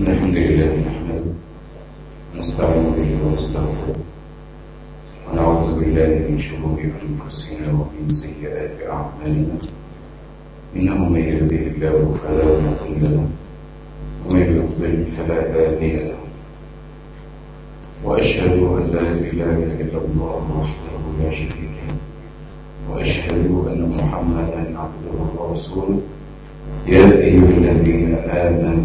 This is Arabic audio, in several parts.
الحمد لله نحمده نستعين به ونستغفره ونعوذ بالله من شرور انفسنا ومن سيئات اعمالنا انه من يهده الله فلا مضل له ومن يضلل فلا هادي له وأشهد أن لا إله إلا الله وحده لا شريك له. وأشهد أن محمدا عبده ورسوله. يا أيها الذين آمنوا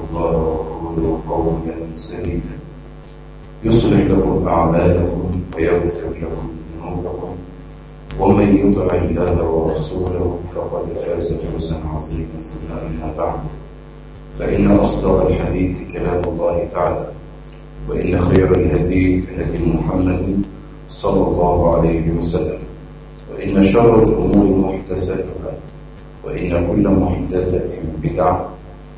الله وقولوا قولا سديدا يصلح لكم أعمالكم ويغفر لكم ذنوبكم ومن يطع الله ورسوله فقد فاز فوزا عظيما ثم أما بعد فإن أصدق الحديث كلام الله تعالى وإن خير الهدي هدي محمد صلى الله عليه وسلم وإن شر الأمور محدثاتها وإن كل محدثة بدعة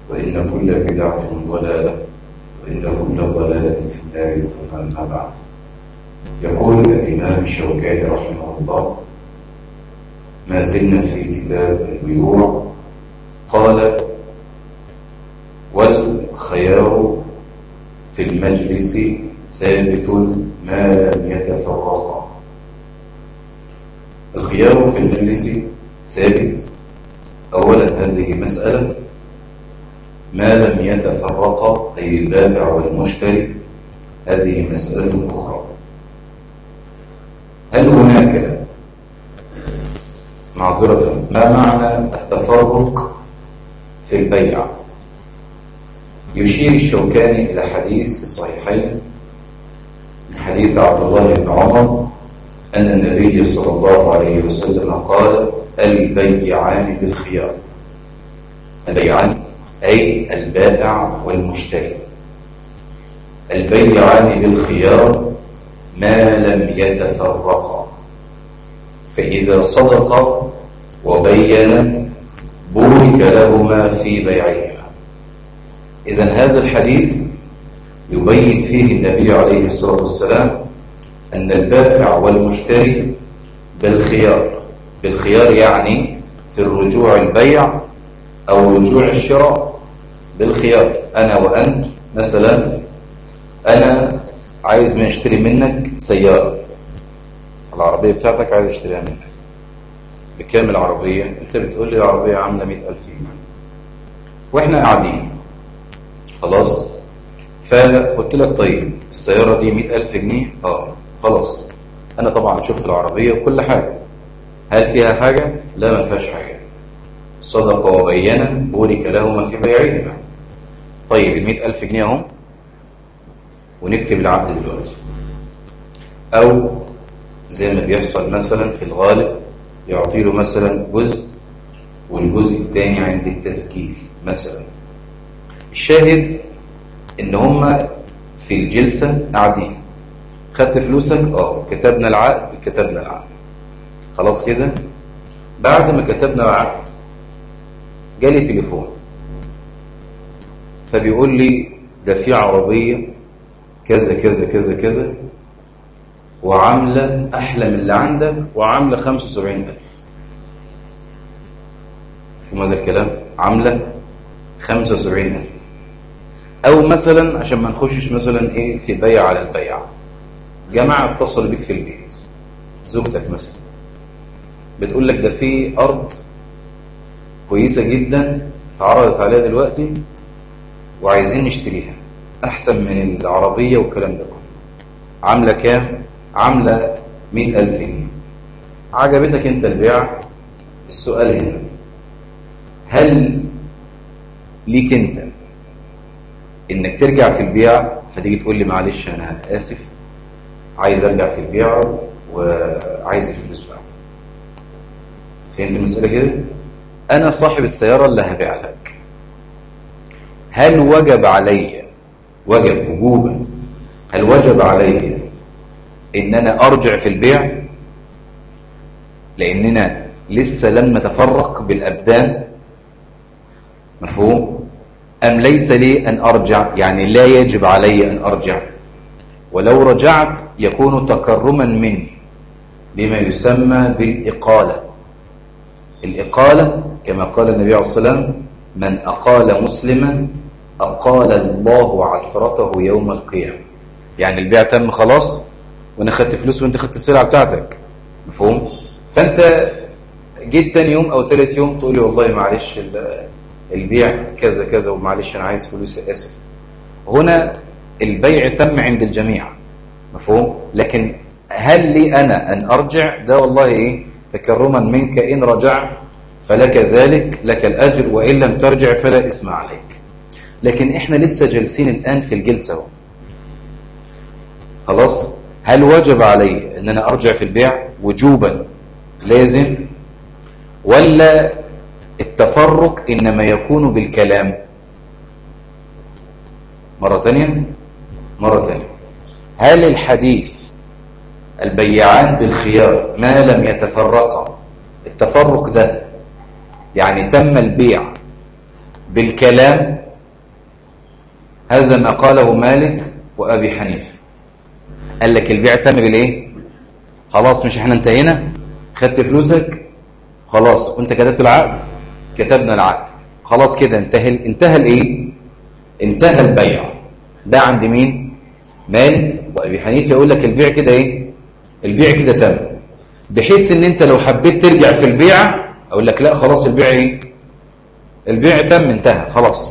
وإن كل بدعة ضلالة وإن كل ضلالة في النار ثم أما بعد يقول الإمام الشوكاني رحمه الله ما زلنا في كتاب البيوع. قال والخيار في المجلس ثابت ما لم يتفرقا الخيار في المجلس ثابت. أولا هذه مسألة ما لم يتفرقا أي البائع والمشتري. هذه مسألة أخرى. هل هناك معذرة؟ ما معنى التفرق في البيع؟ يشير الشوكاني إلى حديث في الصحيحين من حديث عبد الله بن عمر أن النبي صلى الله عليه وسلم قال البيعان بالخيار. البيعان أي البائع والمشتري. البيعان بالخيار ما لم يتفرقا. فإذا صدق وبين بورك لهما في بيعهما. إذا هذا الحديث يبين فيه النبي عليه الصلاة والسلام أن البائع والمشتري بالخيار. بالخيار يعني في الرجوع البيع أو رجوع الشراء. بالخيار. أنا وأنت مثلا أنا عايز من اشتري منك سيارة. العربية بتاعتك عايز اشتريها منك. بكام العربية؟ أنت بتقول لي العربية عاملة مئة جنيه. وإحنا قاعدين. خلاص؟ فقلت لك طيب السيارة دي 100000 جنيه؟ آه. خلاص. أنا طبعا شفت العربية وكل حاجة. هل فيها حاجة؟ لا ما فيهاش حاجة. صدق وبينا بورك لهما في بيعهما. طيب ال 100000 جنيه اهم ونكتب العقد دلوقتي. أو زي ما بيحصل مثلا في الغالب يعطي له مثلا جزء والجزء الثاني عند التسجيل مثلا. الشاهد إن هما في الجلسة قاعدين. خدت فلوسك؟ آه كتبنا العقد كتبنا العقد. خلاص كده؟ بعد ما كتبنا العقد جالي تليفون. فبيقول لي ده في عربية كذا كذا كذا كذا وعاملة أحلى من اللي عندك وعاملة 75000 في ماذا الكلام؟ عاملة 75000 أو مثلا عشان ما نخشش مثلا إيه في بيع على البيع. جماعة اتصل بك في البيت. زوجتك مثلا. بتقول لك ده في أرض كويسة جدا اتعرضت عليها دلوقتي وعايزين نشتريها أحسن من العربية والكلام ده كله. عاملة كام؟ عاملة 100000 جنيه. عجبتك أنت البيع؟ السؤال هنا. هل ليك أنت إنك ترجع في البيع فتيجي تقول لي معلش أنا آسف عايز أرجع في البيع وعايز الفلوس بقى فهمت المسألة كده؟ أنا صاحب السيارة اللي هبيعها هل وجب علي؟ وجب وجوبا. هل وجب علي ان أنا أرجع في البيع؟ لأننا لسه لم نتفرق بالأبدان. مفهوم؟ أم ليس لي أن أرجع؟ يعني لا يجب علي أن أرجع. ولو رجعت يكون تكرما مني بما يسمى بالإقالة. الإقالة كما قال النبي عليه الصلاة والسلام من أقال مسلما أقال الله عثرته يوم القيامة. يعني البيع تم خلاص؟ وأنا خدت فلوس وأنت خدت السلعة بتاعتك. مفهوم؟ فأنت جيت تاني يوم أو تالت يوم تقول لي والله معلش البيع كذا كذا ومعلش أنا عايز فلوس آسف. هنا البيع تم عند الجميع. مفهوم؟ لكن هل لي أنا أن أرجع؟ ده والله إيه؟ تكرما منك إن رجعت فلك ذلك لك الأجر وإن لم ترجع فلا اسم عليك. لكن إحنا لسه جالسين الآن في الجلسة أهو. خلاص؟ هل وجب علي إن أنا أرجع في البيع وجوبا لازم؟ ولا التفرق إنما يكون بالكلام؟ مرة تانية؟ مرة تانية. هل الحديث البيعان بالخيار ما لم يتفرقا؟ التفرق ده يعني تم البيع بالكلام هذا ما قاله مالك وأبي حنيفة. قال لك البيع تم بالإيه؟ خلاص مش إحنا انتهينا؟ خدت فلوسك؟ خلاص وأنت كتبت العقد؟ كتبنا العقد. خلاص كده انتهى انتهى الإيه؟ انتهى البيع. ده عند مين؟ مالك وأبي حنيفة. يقول لك البيع كده إيه؟ البيع كده تم. بحيث إن أنت لو حبيت ترجع في البيع أقول لك لا خلاص البيع إيه؟ البيع تم انتهى خلاص.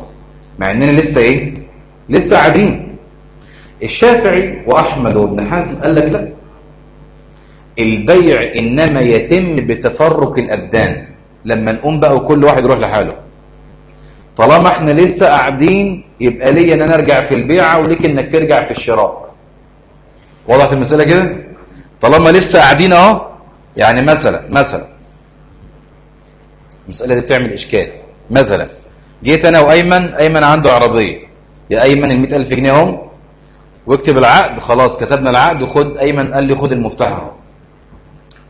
مع إننا لسه إيه؟ لسه قاعدين الشافعي وأحمد وابن حزم قال لك لا. البيع إنما يتم بتفرق الأبدان. لما نقوم بقى وكل واحد يروح لحاله. طالما إحنا لسه قاعدين يبقى ليا إن أنا أرجع في البيعة وليك إنك ترجع في الشراء. وضحت المسألة كده؟ طالما لسه قاعدين أهو يعني مثلا مثلا. المسألة دي بتعمل إشكال. مثلا جيت أنا وأيمن أيمن عنده عربية. يا أيمن ال 100000 جنيه اهم واكتب العقد. خلاص كتبنا العقد. وخد أيمن قال لي خد المفتاح أهو.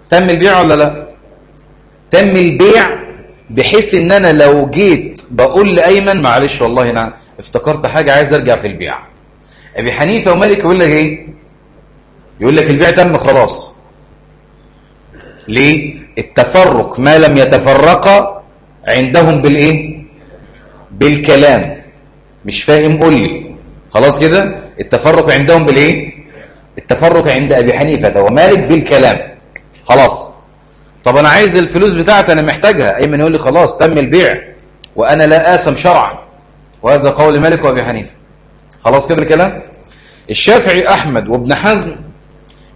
تم البيع ولا لا؟ تم البيع بحيث إن أنا لو جيت بقول لأيمن معلش والله أنا افتكرت حاجة عايز أرجع في البيع. أبي حنيفة ومالك يقول لك إيه؟ يقول لك البيع تم خلاص. ليه؟ التفرق ما لم يتفرقا عندهم بالإيه؟ بالكلام. مش فاهم قول لي. خلاص كده؟ التفرق عندهم بالإيه؟ التفرق عند أبي حنيفة ومالك بالكلام. خلاص. طب أنا عايز الفلوس بتاعتي أنا محتاجها. ايمن يقول لي خلاص تم البيع. وأنا لا اسم شرعا. وهذا قول مالك وأبي حنيفة. خلاص كده الكلام؟ الشافعي أحمد وابن حزم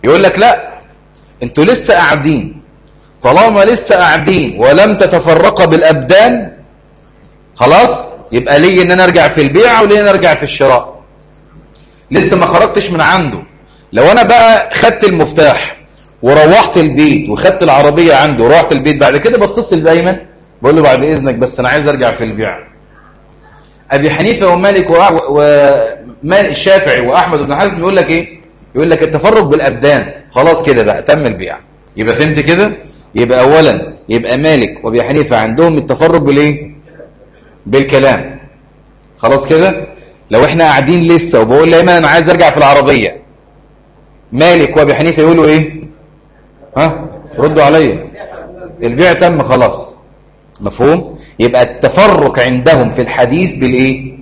يقول لك لا أنتوا لسه قاعدين. طالما لسه قاعدين ولم تتفرق بالأبدان خلاص؟ يبقى ليه إن أنا أرجع في البيع وليه إن أنا أرجع في الشراء. لسه ما خرجتش من عنده. لو أنا بقى خدت المفتاح وروحت البيت وخدت العربية عنده وروحت البيت بعد كده بتصل دايما بقول له بعد إذنك بس أنا عايز أرجع في البيع. أبي حنيفة ومالك والشافعي و... وأحمد بن حزم يقول لك إيه؟ يقول لك التفرق بالأبدان. خلاص كده بقى تم البيع. يبقى فهمت كده؟ يبقى اولا يبقى مالك وأبي حنيفة عندهم التفرق بالإيه؟ بالكلام. خلاص كده؟ لو إحنا قاعدين لسه وبقول لايمن أنا عايز أرجع في العربية. مالك وأبي حنيفة يقولوا إيه؟ ها؟ ردوا عليا. البيع تم خلاص. مفهوم؟ يبقى التفرق عندهم في الحديث بالإيه؟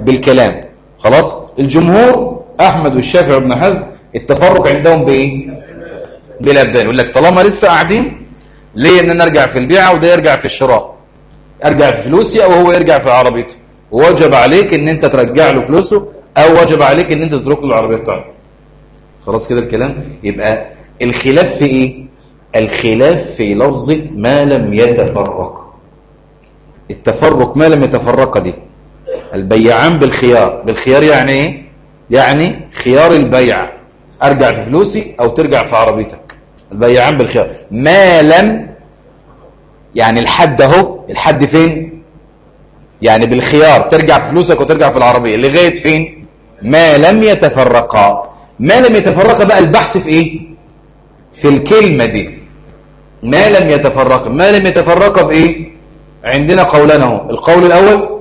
بالكلام. خلاص؟ الجمهور أحمد والشافعي وابن حزم التفرق عندهم بإيه؟ بالأبدان. يقول لك طالما لسه قاعدين ليه إن أنا أرجع في البيعة وده يرجع في الشراء؟ ارجع في فلوسي أو هو يرجع في عربيته. ووجب عليك إن أنت ترجع له فلوسه أو وجب عليك إن أنت تترك له العربية بتاعته. خلاص كده الكلام؟ يبقى الخلاف في إيه؟ الخلاف في لفظه ما لم يتفرق. التفرق ما لم يتفرق دي. البيعان بالخيار. بالخيار يعني إيه؟ يعني خيار البيع. أرجع في فلوسي أو ترجع في عربيتك. البيعان بالخيار. ما لم يعني الحد أهو الحد فين؟ يعني بالخيار ترجع في فلوسك وترجع في العربية لغاية فين؟ ما لم يتفرقا. ما لم يتفرقا بقى البحث في إيه؟ في الكلمة دي. ما لم يتفرقا. ما لم يتفرقا بإيه؟ عندنا قولان أهو. القول الأول؟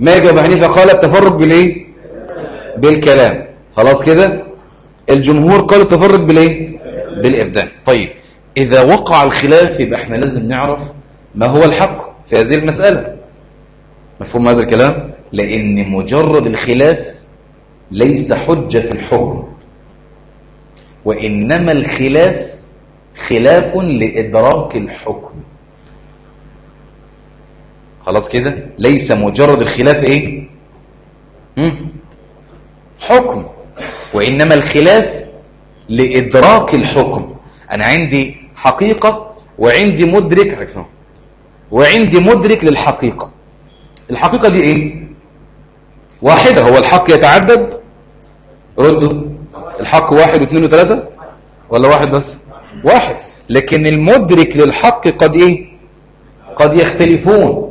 مالك أبو حنيفة؟ قال التفرق بالإيه؟ بالكلام. خلاص كده؟ الجمهور قال التفرق بالإيه؟ بالابدان طيب. إذا وقع الخلاف يبقى إحنا لازم نعرف ما هو الحق في هذه المسألة. مفهوم هذا الكلام؟ لأن مجرد الخلاف ليس حجة في الحكم. وإنما الخلاف خلاف لإدراك الحكم. خلاص كده؟ ليس مجرد الخلاف إيه؟ حكم. وإنما الخلاف لإدراك الحكم. أنا عندي حقيقة وعندي مدرك وعندي مدرك للحقيقة. الحقيقة دي إيه؟ واحدة هو الحق يتعدد؟ ردوا الحق واحد واثنين وثلاثة؟ ولا واحد بس؟ واحد. لكن المدرك للحق قد إيه؟ قد يختلفون.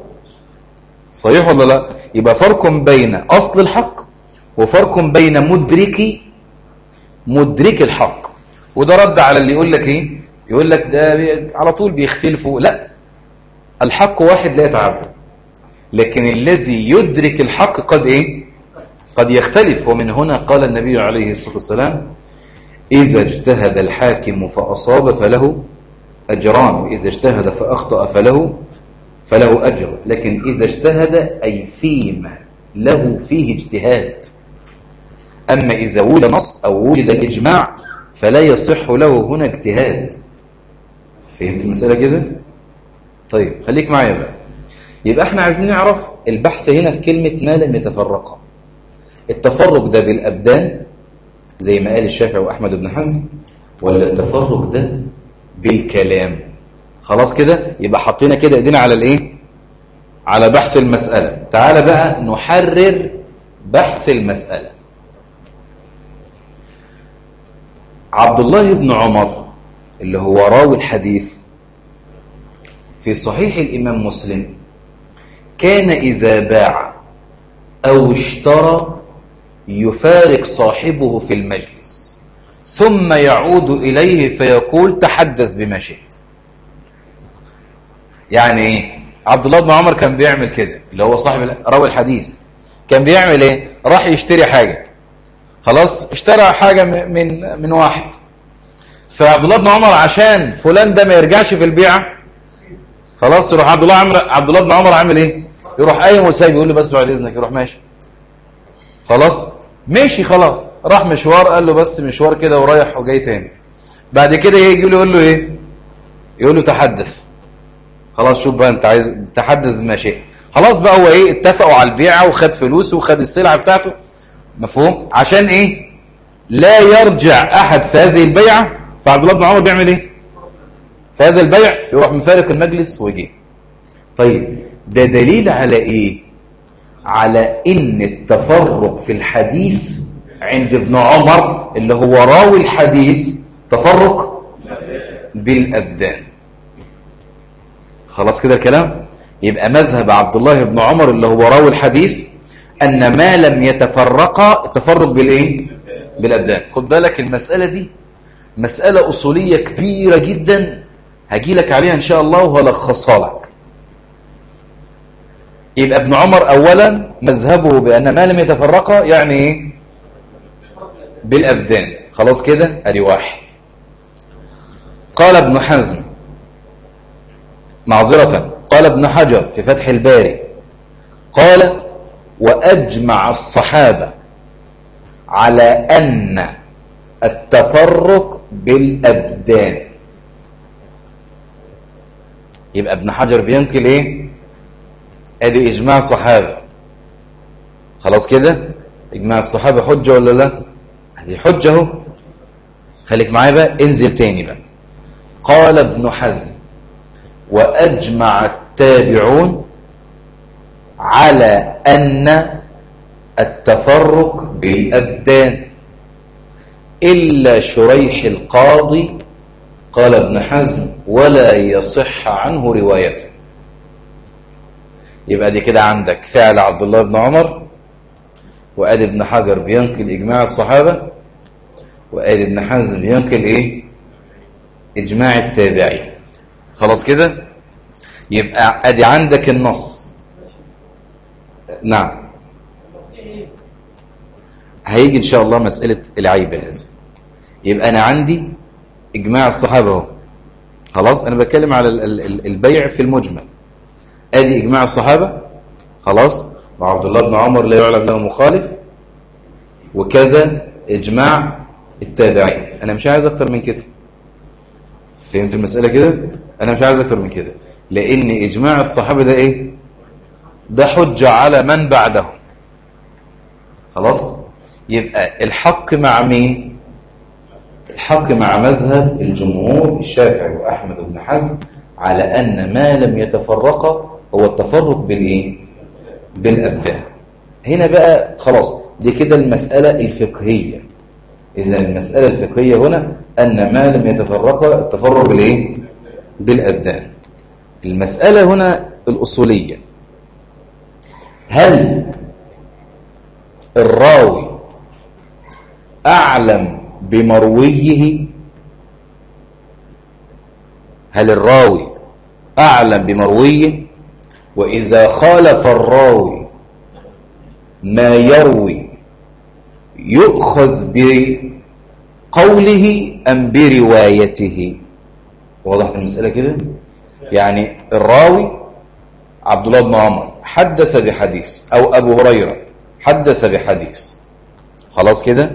صحيح ولا لا؟ يبقى فرق بين أصل الحق وفرق بين مدركي مدرك الحق. وده رد على اللي يقول لك إيه؟ يقول لك ده على طول بيختلفوا. لا الحق واحد لا يتعدى. لكن الذي يدرك الحق قد إيه؟ قد يختلف. ومن هنا قال النبي عليه الصلاة والسلام إذا اجتهد الحاكم فأصاب فله أجران وإذا اجتهد فأخطأ فله فله أجر. لكن إذا اجتهد أي فيما له فيه اجتهاد. أما إذا وجد نص أو وجد إجماع فلا يصح له هنا اجتهاد. فهمت المسألة كده؟ طيب خليك معايا بقى. يبقى إحنا عايزين نعرف البحث هنا في كلمة ما لم يتفرقا. التفرق ده بالأبدان زي ما قال الشافعي وأحمد بن حزم ولا التفرق ده بالكلام؟ خلاص كده؟ يبقى حطينا كده إيدينا على الإيه؟ على بحث المسألة. تعال بقى نحرر بحث المسألة. عبد الله بن عمر اللي هو راوي الحديث في صحيح الإمام مسلم كان إذا باع أو اشترى يفارق صاحبه في المجلس ثم يعود إليه فيقول تحدث بما شئت. يعني إيه؟ عبد الله بن عمر كان بيعمل كده اللي هو صاحب راوي الحديث. كان بيعمل إيه؟ راح يشتري حاجة. خلاص اشترى حاجة من من واحد. فعبد الله بن عمر عشان فلان ده ما يرجعش في البيعه خلاص يروح عبد الله عمر عبد الله بن عمر عامل إيه؟ يروح أي وسايب يقول له بس بعد إذنك يروح ماشي. خلاص؟ ماشي خلاص. راح مشوار قال له بس مشوار كده ورايح وجاي تاني. بعد كده يجي له يقول له إيه؟ يقول له تحدث. خلاص شوف بقى أنت عايز تحدث ما شئت خلاص بقى هو إيه؟ اتفقوا على البيعة وخد فلوسه وخد السلعة بتاعته. مفهوم؟ عشان إيه؟ لا يرجع أحد في هذه البيعة فعبد الله بن عمر بيعمل إيه؟ في هذا البيع يروح مفارق المجلس ويجي. طيب ده دليل على إيه؟ على إن التفرق في الحديث عند ابن عمر اللي هو راوي الحديث تفرق بالأبدان. خلاص كده الكلام؟ يبقى مذهب عبد الله بن عمر اللي هو راوي الحديث أن ما لم يتفرقا التفرق بالإيه؟ بالأبدان. خد بالك المسألة دي مسألة أصولية كبيرة جدا. هجيلك عليها إن شاء الله وهلخصها لك. يبقى ابن عمر أولا مذهبه بأن ما لم يتفرقا يعني إيه؟ بالأبدان. خلاص كده؟ أدي واحد. قال ابن حزم معذرة. قال ابن حجر في فتح الباري. قال وأجمع الصحابة على أن التفرق بالابدان يبقى ابن حجر بينقل إيه ادي اجماع صحابه خلاص كده اجماع الصحابه حجه ولا لا؟ هذه حجه اهو خليك معايا بقى انزل تاني بقى قال ابن حزم واجمع التابعون على ان التفرق بالابدان۔ إلا شريح القاضي قال ابن حزم ولا يصح عنه روايته. يبقى دي كده عندك فعل عبد الله بن عمر وقال ابن حجر بينقل إجماع الصحابة وقال ابن حزم بينقل إيه؟ إجماع التابعين. خلاص كده؟ يبقى أدي عندك النص. نعم. هيجي إن شاء الله مسألة العيب هذا. يبقى أنا عندي إجماع الصحابة أهو. خلاص؟ أنا بتكلم على البيع في المجمل. أدي إجماع الصحابة؟ خلاص؟ وعبد الله بن عمر لا يعلم له مخالف. وكذا إجماع التابعين. أنا مش عايز أكتر من كده. فهمت المسألة كده؟ أنا مش عايز أكتر من كده. لأن إجماع الصحابة ده إيه؟ ده حجة على من بعدهم. خلاص؟ يبقى الحق مع مين؟ الحق مع مذهب الجمهور الشافعي وأحمد بن حزم على أن ما لم يتفرق هو التفرق بالإيه؟ بالأبدان هنا بقى خلاص دي كده المسألة الفقهية إذا المسألة الفقهية هنا أن ما لم يتفرق التفرق بالإيه؟ بالأبدان المسألة هنا الأصولية هل الراوي أعلم بمرويه هل الراوي أعلم بمرويه؟ وإذا خالف الراوي ما يروي يؤخذ بقوله أم بروايته؟ وضحت المسألة كده؟ يعني الراوي عبد الله بن عمر حدث بحديث أو أبو هريرة حدث بحديث. خلاص كده؟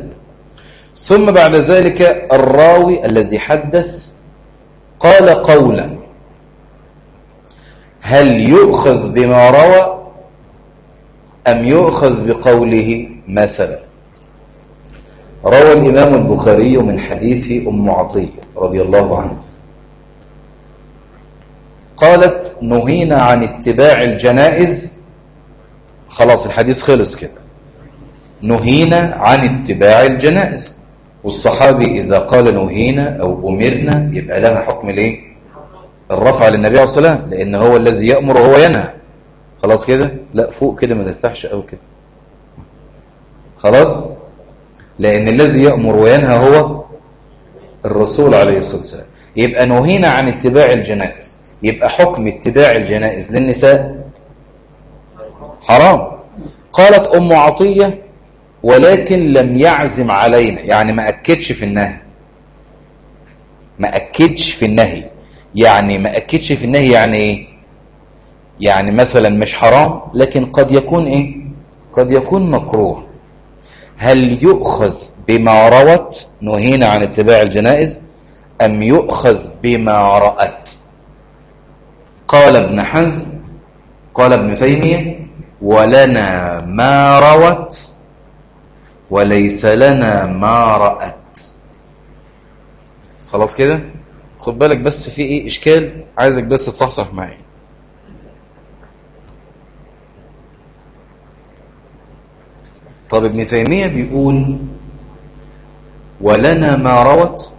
ثم بعد ذلك الراوي الذي حدث قال قولا هل يؤخذ بما روى أم يؤخذ بقوله مثلا روى الإمام البخاري من حديث أم عطية رضي الله عنه. قالت نهينا عن اتباع الجنائز. خلاص الحديث خلص كده. نهينا عن اتباع الجنائز. والصحابي إذا قال نهينا أو أمرنا يبقى لها حكم الايه الرفع للنبي عليه الصلاة والسلام لأن هو الذي يأمر وهو ينهى. خلاص كده؟ لا فوق كده ما تفتحش أو كده. خلاص؟ لأن الذي يأمر وينهى هو الرسول عليه الصلاة والسلام. يبقى نهينا عن اتباع الجنائز. يبقى حكم اتباع الجنائز للنساء؟ حرام. قالت أم عطية ولكن لم يعزم علينا. يعني ما أكدش في النهي. ما أكدش في النهي. يعني ما أكدش في النهي يعني إيه؟ يعني مثلا مش حرام لكن قد يكون إيه؟ قد يكون مكروه. هل يؤخذ بما روت؟ نهينا عن اتباع الجنائز. أم يؤخذ بما رأت؟ قال ابن حزم قال ابن تيمية ولنا ما روت وليس لنا ما رأت. خلاص كده؟ خد بالك بس في إيه إشكال؟ عايزك بس تصحصح معي طب ابن تيمية بيقول ولنا ما روت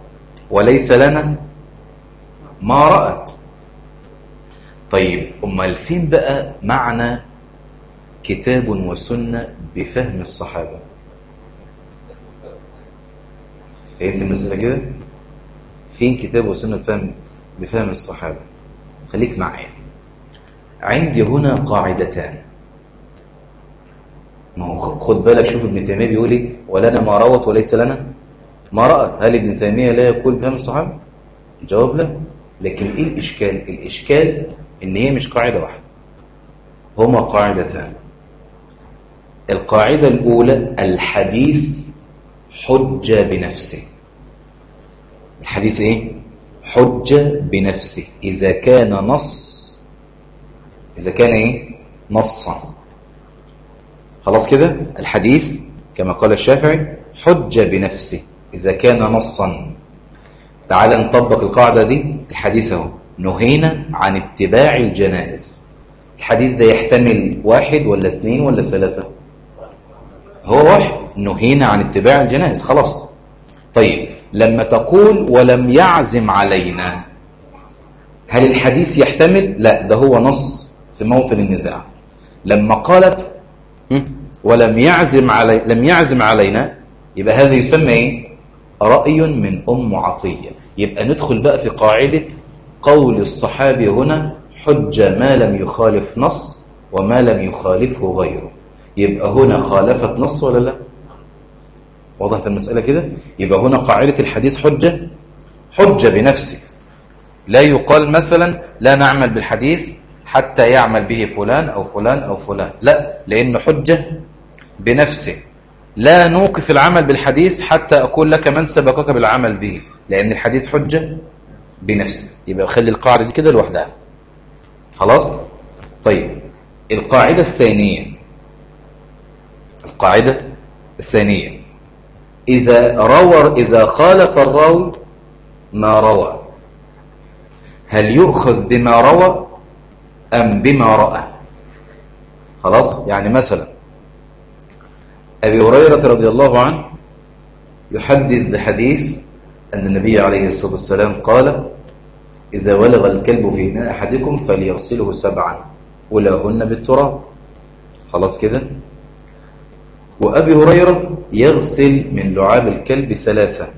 وليس لنا ما رأت. طيب أمال فين بقى معنى كتاب وسنة بفهم الصحابة؟ فهمت المسألة كده؟ فين كتاب وسنة بفهم بفهم الصحابة؟ خليك معايا. عندي هنا قاعدتان. ما هو خد بالك شوف ابن تيمية بيقول إيه؟ ولنا ما روت وليس لنا. ما رأت؟ هل ابن تيمية لا يقول بفهم الصحابة؟ جواب له لكن إيه الإشكال؟ الإشكال إن هي مش قاعدة واحدة. هما قاعدتان. القاعدة الأولى الحديث حجة بنفسه. الحديث إيه؟ حج بنفسه. إذا كان نص إذا كان إيه؟ نصا. خلاص كده؟ الحديث كما قال الشافعي حج بنفسه. إذا كان نصا. تعال نطبق القاعدة دي. الحديث أهو. نهينا عن اتباع الجنائز. الحديث ده يحتمل واحد ولا اثنين ولا ثلاثة؟ هو واحد. نهينا عن اتباع الجنائز. خلاص. طيب. لما تقول ولم يعزم علينا هل الحديث يحتمل؟ لا ده هو نص في موطن النزاع لما قالت ولم يعزم علي لم يعزم علينا يبقى هذا يسمى إيه؟ رأي من أم عطية يبقى ندخل بقى في قاعدة قول الصحابي هنا حجة ما لم يخالف نص وما لم يخالفه غيره يبقى هنا خالفت نص ولا لا؟ وضحت المسألة كده؟ يبقى هنا قاعدة الحديث حجة. حجة بنفسك. لا يقال مثلا لا نعمل بالحديث حتى يعمل به فلان أو فلان أو فلان. لا لأنه حجة بنفسه لا نوقف العمل بالحديث حتى أقول لك من سبقك بالعمل به. لأن الحديث حجة بنفسه يبقى خلي القاعدة دي كده لوحدها. خلاص؟ طيب القاعدة الثانية. القاعدة الثانية. إذا روى إذا خالف الراوي ما روى. هل يؤخذ بما روى أم بما رأى؟ خلاص؟ يعني مثلا أبي هريرة رضي الله عنه يحدث بحديث أن النبي عليه الصلاة والسلام قال إذا ولغ الكلب في إناء أحدكم فليغسله سبعا ولاهن بالتراب. خلاص كده؟ وأبي هريرة يغسل من لعاب الكلب ثلاثة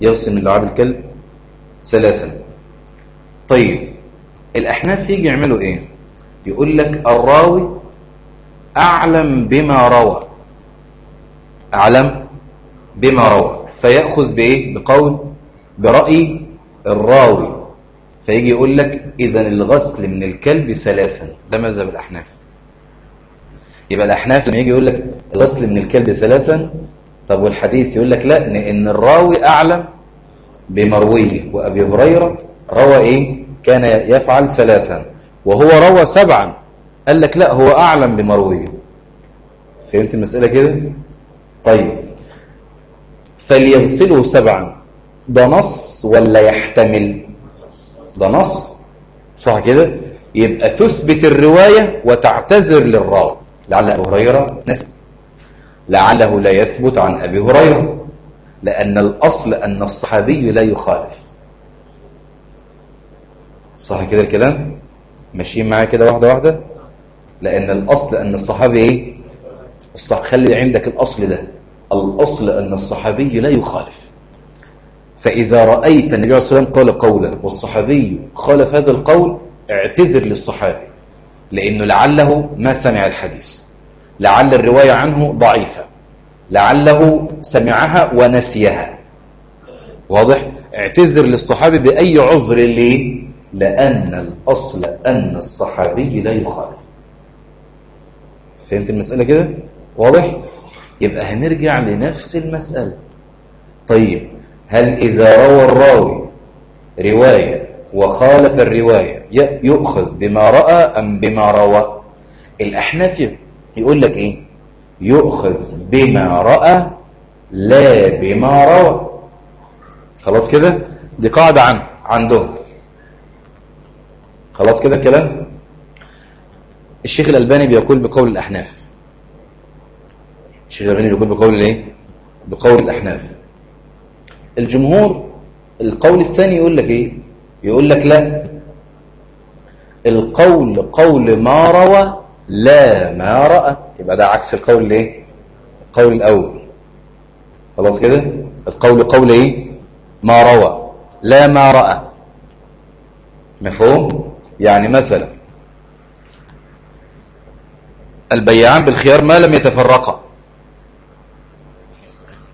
يغسل من لعاب الكلب ثلاثة طيب الأحناف يجي يعملوا إيه؟ يقول لك الراوي أعلم بما روى. أعلم بما روى. فيأخذ بإيه؟ بقول برأي الراوي. فيجي يقول لك إذن الغسل من الكلب سلاسة. ده ماذا بالأحناف يبقى الأحناف لما يجي يقول لك الأصل من الكلب ثلاثا طب والحديث يقول لك لا إن الراوي أعلم بمرويه وأبي هريرة روى إيه؟ كان يفعل ثلاثا. وهو روى سبعا. قال لك لا هو أعلم بمرويه. فهمت المسألة كده؟ طيب. فليغسله سبعا. ده نص ولا يحتمل؟ ده نص. صح كده؟ يبقى تثبت الرواية وتعتذر للراوي. لعل أبو هريرة نسب. لعله لا يثبت عن أبي هريرة لأن الأصل أن الصحابي لا يخالف. صح كده الكلام؟ ماشيين معايا كده واحدة واحدة؟ لأن الأصل أن الصحابي إيه؟ الصح... خلي عندك الأصل ده. الأصل أن الصحابي لا يخالف. فإذا رأيت النبي عليه الصلاة والسلام قال قولا والصحابي خالف هذا القول اعتذر للصحابي لأنه لعله ما سمع الحديث. لعل الرواية عنه ضعيفة. لعله سمعها ونسيها. واضح؟ اعتذر للصحابي بأي عذر ليه لأن الأصل أن الصحابي لا يخالف. فهمت المسألة كده؟ واضح؟ يبقى هنرجع لنفس المسألة. طيب هل إذا روى الراوي رواية وخالف الرواية يؤخذ بما رأى أم بما روى؟ الأحناف يقول لك إيه؟ يؤخذ بما رأى لا بما روى خلاص كده؟ دي قاعدة عن عندهم. خلاص كده الكلام؟ الشيخ الألباني بيقول بقول الأحناف. الشيخ الألباني بيقول بقول الايه بقول الأحناف. الجمهور القول الثاني يقول لك إيه؟ يقول لك لا. القول قول ما روى لا ما رأى. يبقى ده عكس القول ليه؟ القول الأول. خلاص كده؟ القول قول إيه؟ ما روى. لا ما رأى. مفهوم؟ يعني مثلا البيعان بالخيار ما لم يتفرقا.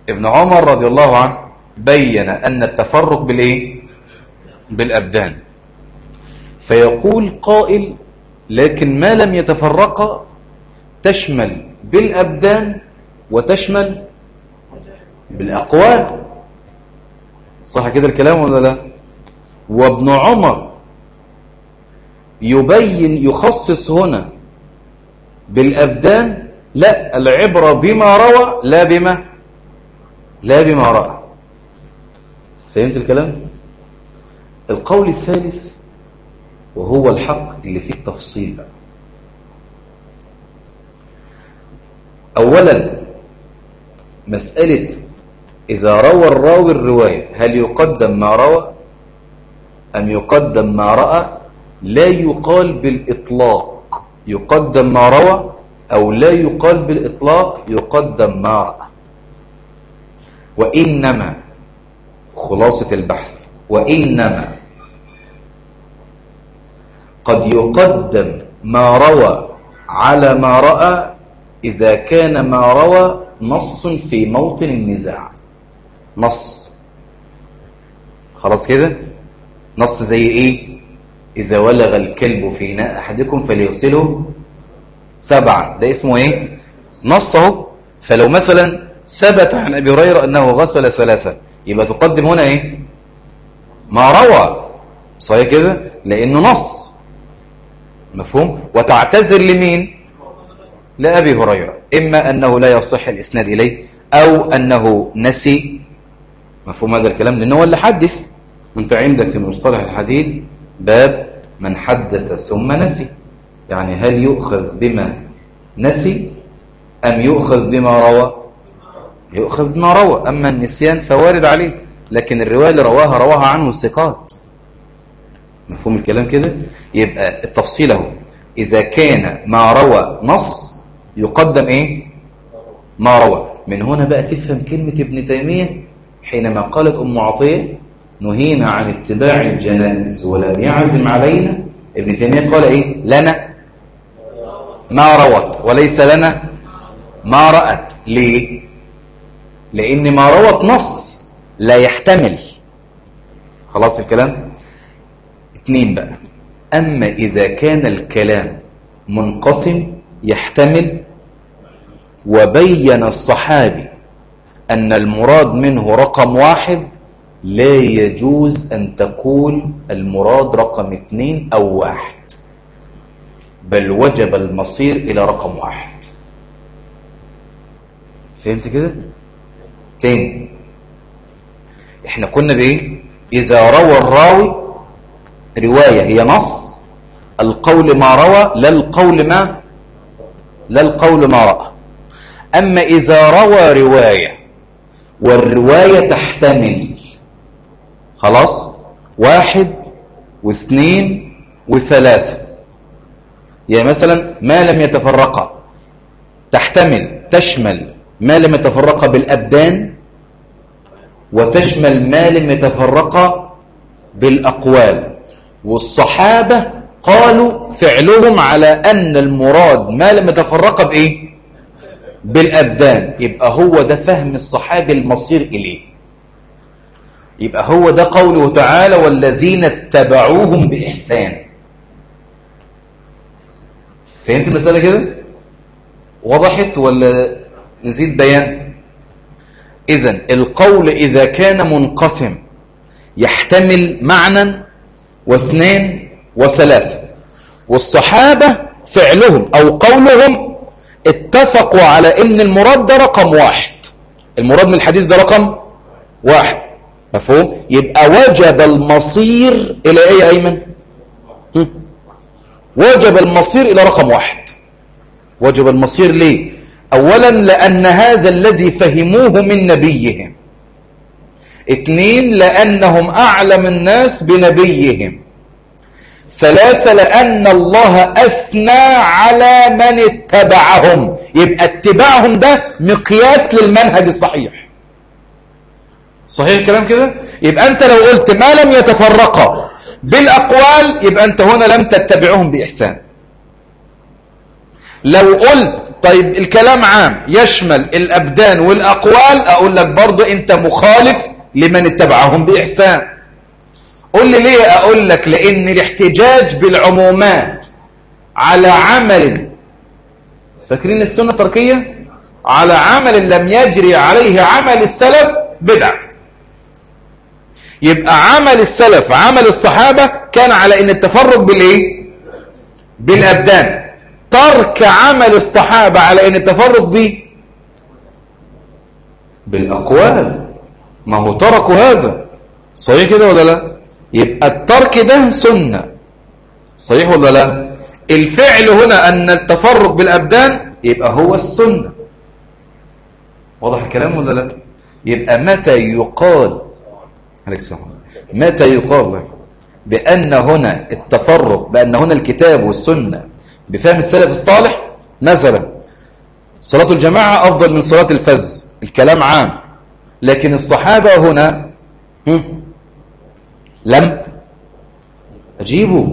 ابن عمر رضي الله عنه بين أن التفرق بالإيه؟ بالأبدان. فيقول قائل لكن ما لم يتفرقا تشمل بالأبدان وتشمل بالأقوال. صح كده الكلام ولا لا؟ وابن عمر يبين يخصص هنا بالأبدان لا العبرة بما روى لا بما لا بما رأى. فهمت الكلام؟ القول الثالث وهو الحق اللي فيه التفصيل بقى أولا مسألة إذا روى الراوي الرواية هل يقدم ما روى؟ أم يقدم ما رأى؟ لا يقال بالإطلاق. يقدم ما روى أو لا يقال بالإطلاق يقدم ما رأى. وإنما خلاصة البحث وإنما قد يقدم ما روى على ما رأى إذا كان ما روى نص في موطن النزاع. نص. خلاص كده؟ نص زي إيه؟ إذا ولغ الكلب في إناء أحدكم فليغسله سبعا. ده اسمه إيه؟ نص أهو. فلو مثلا ثبت عن أبي هريرة أنه غسل ثلاثة يبقى تقدم هنا إيه؟ ما روى. صحيح كده؟ لأنه نص. مفهوم؟ وتعتذر لمين؟ لأبي هريرة. إما أنه لا يصح الإسناد إليه أو أنه نسي. مفهوم هذا الكلام؟ لأنه اللي حدث. وأنت عندك في مصطلح الحديث باب من حدث ثم نسي. يعني هل يؤخذ بما نسي أم يؤخذ بما روى؟ يؤخذ بما روى. أما النسيان فوارد عليه. لكن الرواية اللي رواها رواها عنه ثقات. مفهوم الكلام كده؟ يبقى التفصيل أهو. إذا كان ما روى نص يقدم إيه؟ ما روى. من هنا بقى تفهم كلمة ابن تيمية حينما قالت أم عطية نهينا عن اتباع الجنائز ولم يعزم علينا. ابن تيمية قال إيه؟ لنا. ما روت وليس لنا. ما رأت. ليه؟ لأن ما روت نص لا يحتمل. خلاص الكلام؟ اتنين بقى أما إذا كان الكلام منقسم يحتمل وبين الصحابي أن المراد منه رقم واحد لا يجوز أن تقول المراد رقم اثنين أو واحد بل وجب المصير إلى رقم واحد فهمت كده؟ تاني إحنا كنا بإيه؟ إذا روى الراوي رواية هي نص. القول ما روى لا القول ما لا القول ما رأى. أما إذا روى رواية والرواية تحتمل. خلاص؟ واحد واثنين وثلاثة. يعني مثلا ما لم يتفرق تحتمل تشمل ما لم يتفرق بالأبدان وتشمل ما لم يتفرق بالأقوال. والصحابة قالوا فعلهم على أن المراد ما لم يتفرق بإيه؟ بالأبدان. يبقى هو ده فهم الصحابي المصير إليه. يبقى هو ده قوله تعالى والذين اتبعوهم بإحسان. فهمت المسألة كده؟ وضحت ولا نزيد بيان؟ إذن القول إذا كان منقسم يحتمل معنى واثنين وثلاثة. والصحابة فعلهم أو قولهم اتفقوا على إن المراد ده رقم واحد. المراد من الحديث ده رقم واحد. مفهوم؟ يبقى وجب المصير إلى إيه يا ايمن وجب المصير إلى رقم واحد. وجب المصير ليه؟ اولا لأن هذا الذي فهموه من نبيهم. اتنين لأنهم أعلم الناس بنبيهم. ثلاثة لأن الله أثنى على من اتبعهم. يبقى اتباعهم ده مقياس للمنهج الصحيح. صحيح الكلام كده؟ يبقى أنت لو قلت ما لم يتفرقا بالأقوال يبقى أنت هنا لم تتبعهم بإحسان. لو قلت طيب الكلام عام يشمل الأبدان والأقوال أقول لك برضو أنت مخالف لمن اتبعهم بإحسان. قل لي ليه أقول لك؟ لأن الاحتجاج بالعمومات على عمل. فاكرين السنة التركية؟ على عمل لم يجري عليه عمل السلف بدع يبقى عمل السلف عمل الصحابة كان على إن التفرق بالإيه؟ بالأبدان. ترك عمل الصحابة على إن التفرق به بالأقوال. ما هو تركوا هذا؟ صحيح كده ولا لا؟ يبقى الترك ده سنة. صحيح ولا لا؟ الفعل هنا أن التفرق بالأبدان يبقى هو السنة. واضح الكلام ولا لا؟ يبقى متى يقال؟ عليك السلام متى يقال بأن هنا التفرق بأن هنا الكتاب والسنة بفهم السلف الصالح؟ مثلا صلاة الجماعة أفضل من صلاة الفز الكلام عام. لكن الصحابة هنا لم أجيبوا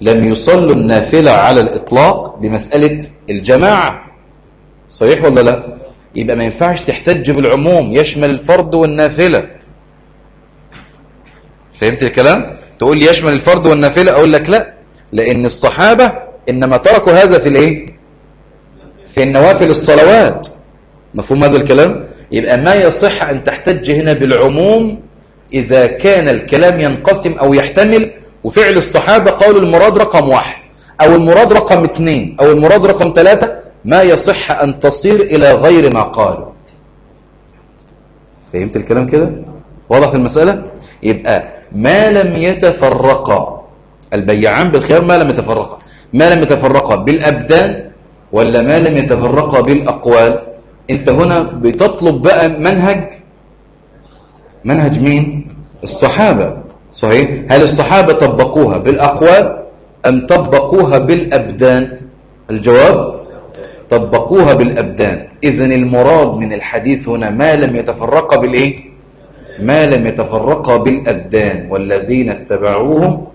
لم يصلوا النافلة على الإطلاق بمسألة الجماعة صحيح ولا لا؟ يبقى ما ينفعش تحتج بالعموم يشمل الفرد والنافلة فهمت الكلام؟ تقول لي يشمل الفرد والنافلة أقول لك لا. لأن الصحابة إنما تركوا هذا في الإيه؟ في النوافل الصلوات. مفهوم هذا الكلام؟ يبقى ما يصح أن تحتج هنا بالعموم إذا كان الكلام ينقسم أو يحتمل وفعل الصحابة قالوا المراد رقم واحد أو المراد رقم اثنين أو المراد رقم ثلاثة ما يصح أن تصير إلى غير ما قالوا فهمت الكلام كده؟ واضح في المسألة؟ يبقى ما لم يتفرقا البيعان بالخيار ما لم يتفرقا ما لم يتفرقا بالأبدان ولا ما لم يتفرقا بالأقوال انت هنا بتطلب بقى منهج. منهج مين؟ الصحابة. صحيح؟ هل الصحابة طبقوها بالأقوال أم طبقوها بالأبدان؟ الجواب طبقوها بالأبدان. إذن المراد من الحديث هنا ما لم يتفرق بالإيه؟ ما لم يتفرق بالأبدان. والذين اتبعوهم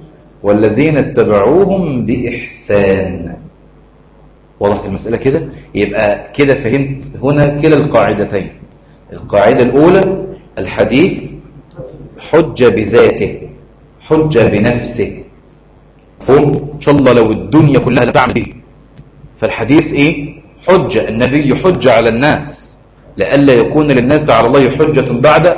والذين اتبعوهم بإحسان. وضحت المسألة كده يبقى كده فهمت هنا كلا القاعدتين. القاعدة الأولى الحديث حجة بذاته حجة بنفسه. فهم إن شاء الله لو الدنيا كلها لم تعمل به. فالحديث إيه؟ حجة النبي حجة على الناس. لألا يكون للناس على الله حجة بعد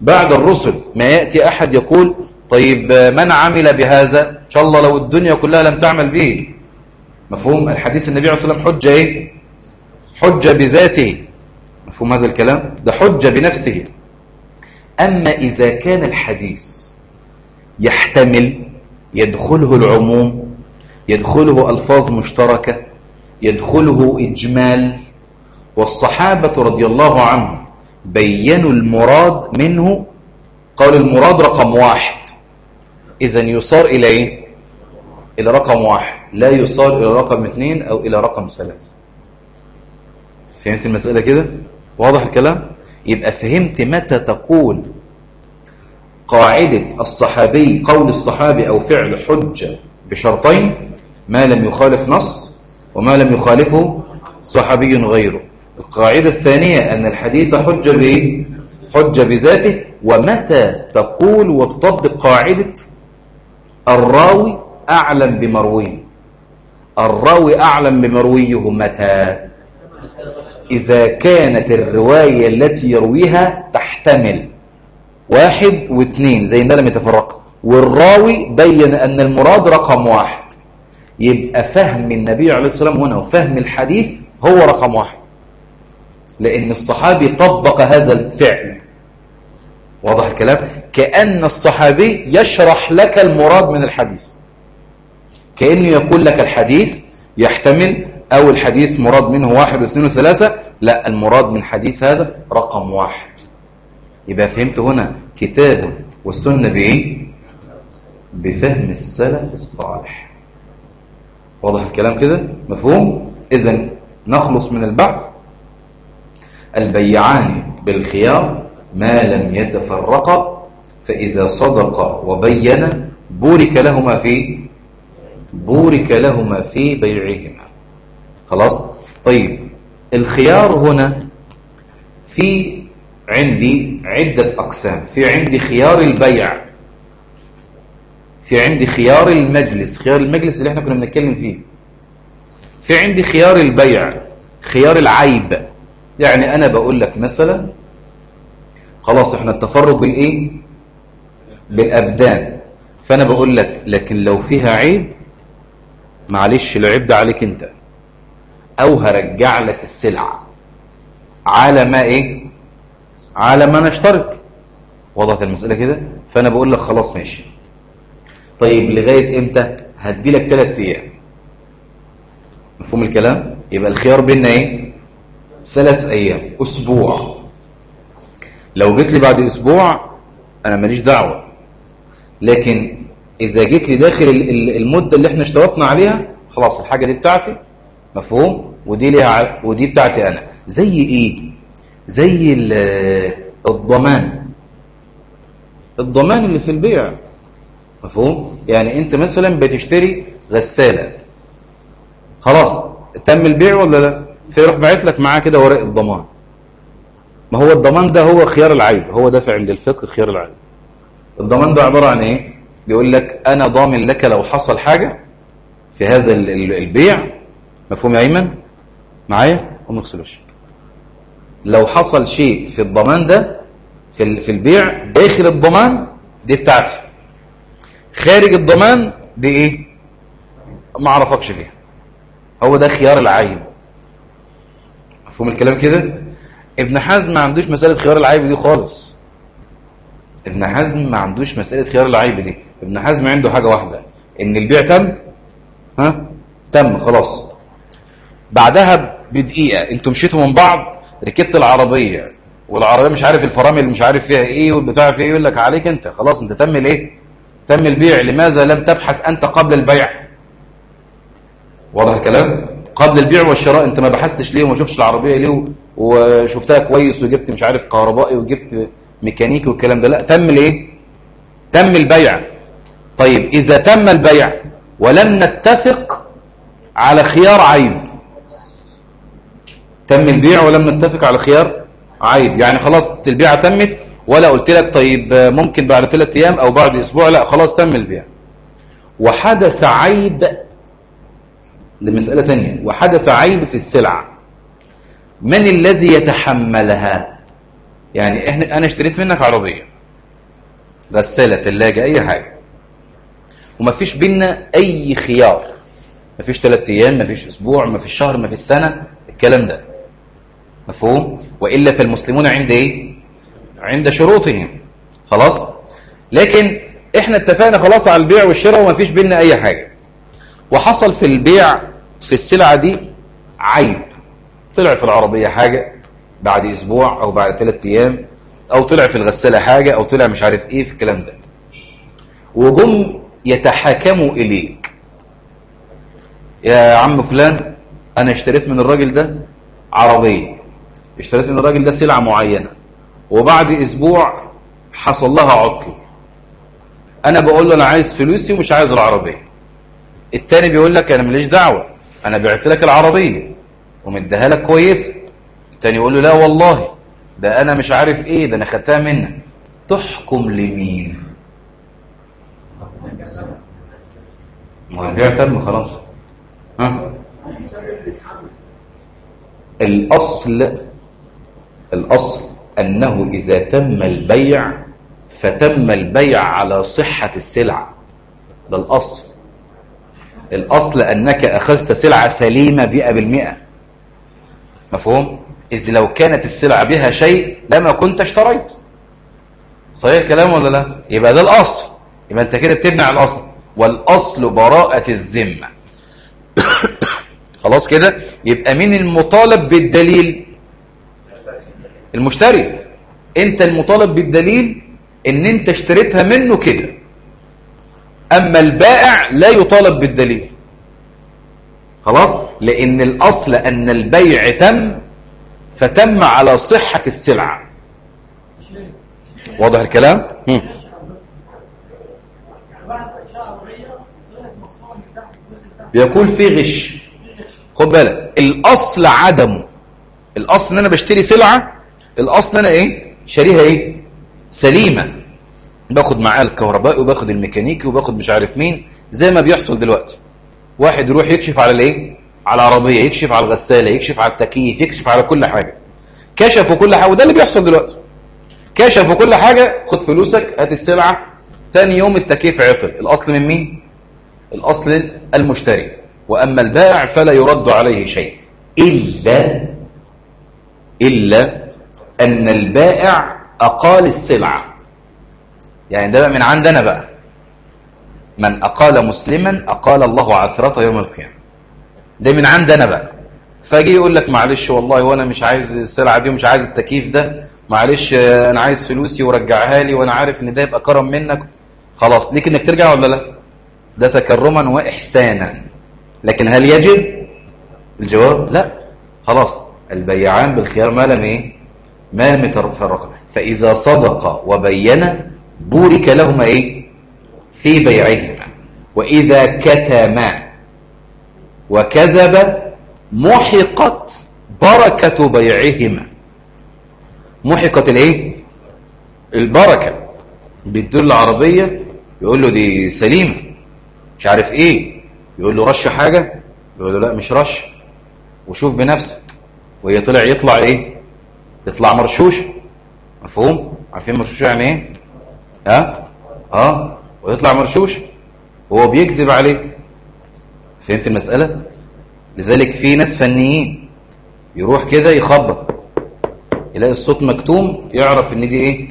بعد الرسل. ما يأتي أحد يقول طيب من عمل بهذا؟ إن شاء الله لو الدنيا كلها لم تعمل به. مفهوم الحديث النبي عليه الصلاه والسلام حجه إيه؟ حجه بذاته. مفهوم هذا الكلام؟ ده حجه بنفسه. أما إذا كان الحديث يحتمل يدخله العموم يدخله ألفاظ مشتركة يدخله إجمال والصحابة رضي الله عنهم بينوا المراد منه قال المراد رقم واحد. إذا يصار إلى إيه؟ إلى رقم واحد لا يصال إلى رقم اثنين أو إلى رقم ثلاثة فهمت المسألة كده؟ واضح الكلام؟ يبقى فهمت متى تقول قاعدة الصحابي قول الصحابي أو فعل حجة بشرطين ما لم يخالف نص وما لم يخالفه صحابي غيره القاعدة الثانية أن الحديث حجة بإيه؟ حجة بذاته ومتى تقول وتطبق قاعدة الراوي أعلم بمرويه الراوي أعلم بمرويه متى؟ إذا كانت الرواية التي يرويها تحتمل. واحد واثنين زي ما لم يتفرق. والراوي بين أن المراد رقم واحد. يبقى فهم النبي عليه الصلاة والسلام هنا وفهم الحديث هو رقم واحد. لأن الصحابي طبق هذا الفعل. واضح الكلام؟ كأن الصحابي يشرح لك المراد من الحديث. كأنه يقول لك الحديث يحتمل أو الحديث مراد منه واحد واثنين وثلاثة لا المراد من حديث هذا رقم واحد. يبقى فهمت هنا؟ كتاب والسنة بإيه؟ بفهم السلف الصالح. واضح الكلام كده؟ مفهوم؟ إذا نخلص من البعث البيعان بالخيار ما لم يتفرقا فإذا صدق وبين بورك لهما في بورك لهما في بيعهما. خلاص؟ طيب الخيار هنا في عندي عدة أقسام. في عندي خيار البيع. في عندي خيار المجلس. خيار المجلس اللي إحنا كنا بنتكلم فيه. في عندي خيار البيع. خيار العيب. يعني أنا بقول لك مثلا خلاص إحنا التفرق بالإيه؟ بالأبدان. فأنا بقول لك لكن لو فيها عيب معلش العب ده عليك انت. أو هرجع لك السلعة. على ما إيه؟ على ما أنا اشترت وضحت المسألة كده؟ فأنا بقول لك خلاص ماشي. طيب لغاية إمتى؟ هدي لك ثلاث أيام. مفهوم الكلام؟ يبقى الخيار بيننا إيه؟ ثلاث أيام. أسبوع. لو جيت لي بعد أسبوع أنا ماليش دعوة. لكن إذا جيت لي داخل المدة اللي إحنا اشترطنا عليها خلاص الحاجة دي بتاعتي مفهوم؟ ودي ليها ودي بتاعتي أنا. زي إيه؟ زي الضمان. الضمان اللي في البيع مفهوم؟ يعني أنت مثلا بتشتري غسالة. خلاص تم البيع ولا لا؟ فيروح باعت لك معاه كده ورق الضمان. ما هو الضمان ده هو خيار العيب هو دافع عند الفقه خيار العيب. الضمان ده عبارة عن إيه؟ بيقول لك أنا ضامن لك لو حصل حاجة في هذا البيع. مفهوم يا أيمن؟ معايا؟ وما تغسلوش لو حصل شيء في الضمان ده في في البيع داخل الضمان دي بتاعتي. خارج الضمان دي إيه؟ ما أعرفكش فيها. هو ده خيار العيب. مفهوم الكلام كده؟ ابن حزم ما عندوش مسألة خيار العيب دي خالص. ابن حزم ما عندوش مسألة خيار العيب دي. ابن حزم عنده حاجة واحدة. إن البيع تم ها؟ تم خلاص. بعدها بدقيقة أنتوا مشيتوا من بعض ركبت العربية. والعربية مش عارف الفرامل مش عارف فيها إيه والبتاع فيها إيه يقول لك عليك أنت. خلاص أنت تم الايه تم البيع. لماذا لم تبحث أنت قبل البيع؟ واضح الكلام؟ قبل البيع والشراء أنت ما بحثتش ليه وما شفتش العربية ليه وشفتها كويس وجبت مش عارف كهربائي وجبت ميكانيكي والكلام ده. لا تم الايه تم البيع. طيب إذا تم البيع ولم نتفق على خيار عيب تم البيع ولم نتفق على خيار عيب يعني خلاص البيعة تمت ولا قلت لك طيب ممكن بعد ثلاث أيام أو بعد أسبوع لا خلاص تم البيع. وحدث عيب لمسألة ثانية وحدث عيب في السلعة من الذي يتحملها؟ يعني إحنا أنا اشتريت منك عربية. غسالة تلاجة أي حاجة. وما فيش بينا أي خيار. ما فيش ثلاث أيام ما فيش أسبوع ما فيش شهر ما فيش سنة الكلام ده. مفهوم؟ وإلا فالمسلمون عند إيه؟ عند شروطهم. خلاص؟ لكن إحنا اتفقنا خلاص على البيع والشراء وما فيش بينا أي حاجة. وحصل في البيع في السلعة دي عيب. طلع في العربية حاجة بعد أسبوع أو بعد ثلاث أيام أو طلع في الغسالة حاجة أو طلع مش عارف إيه في الكلام ده. وجم يتحاكموا إليك. يا عم فلان أنا اشتريت من الراجل ده عربية. اشتريت من الراجل ده سلعة معينة. وبعد أسبوع حصل لها عطل. أنا بقول له أنا عايز فلوسي ومش عايز العربية. التاني بيقول لك أنا ماليش دعوة. أنا بعت لك العربية ومدها لك كويسة التاني يقول له لا والله ده أنا مش عارف إيه ده أنا خدتها منك. تحكم لمين؟ ما البيع تم خلاص. ها؟ الأصل الأصل أنه إذا تم البيع فتم البيع على صحة السلعة. ده الأصل. الأصل أنك أخذت سلعة سليمة 100% مفهوم؟ إذ لو كانت السلعة بها شيء لما كنت اشتريت. صحيح الكلام ولا لا؟ يبقى ده الأصل. يبقى انت كده بتمنع الأصل. والأصل براءة الذمة. خلاص كده؟ يبقى مين المطالب بالدليل؟ المشتري. انت المطالب بالدليل ان انت اشتريتها منه كده. أما البائع لا يطالب بالدليل. خلاص؟ لأن الأصل أن البيع تم فتم على صحة السلعة. واضح الكلام؟ بيكون فيه غش. خد بالك. الأصل عدمه الأصل إن أنا بشتري سلعة الأصل إن أنا إيه؟ شاريها إيه؟ سليمة. باخد معاه الكهربائي وباخد الميكانيكي وباخد مش عارف مين. زي ما بيحصل دلوقتي. واحد يروح يكشف على الإيه؟ على العربيه يكشف على الغسالة يكشف على التكييف يكشف على كل حاجة. كشفوا كل حاجة وده اللي بيحصل دلوقتي. كشفوا كل حاجة خد فلوسك هات السلعة. تاني يوم التكييف عطل. الأصل من مين؟ الأصل المشتري. وأما البائع فلا يرد عليه شيء. إلا إلا أن البائع أقال السلعة. يعني ده من عندنا بقى. من أقال مسلما أقال الله عثرته يوم القيامة. ده من عندنا بقى. فجي يقول لك معلش والله وأنا مش عايز السلعة دي ومش عايز التكييف ده. معلش أنا عايز فلوسي ورجعها لي وأنا عارف إن ده يبقى كرم منك. خلاص ليك إنك ترجع ولا لا؟ ده تكرما وإحسانا. لكن هل يجب؟ الجواب لا. خلاص. البيعان بالخيار ما لم إيه؟ ما لم يتفرقا. فإذا صدق وبين بورك لهما إيه؟ في بيعهما. وإذا كتما وكذب محقت بركة بيعهما. محقت الإيه؟ البركة. بالدول العربية يقول له دي سليمة. مش عارف إيه. يقول له رش حاجة. يقول له لا مش رش. وشوف بنفسك. وهي طلع يطلع إيه؟ تطلع مرشوش مفهوم؟ عارفين مرشوش يعني إيه؟ ها؟ آه, ويطلع مرشوش وهو بيكذب عليه. فهمت المسألة؟ لذلك في ناس فنيين يروح كده يخبط. يلاقي الصوت مكتوم يعرف ان دي إيه؟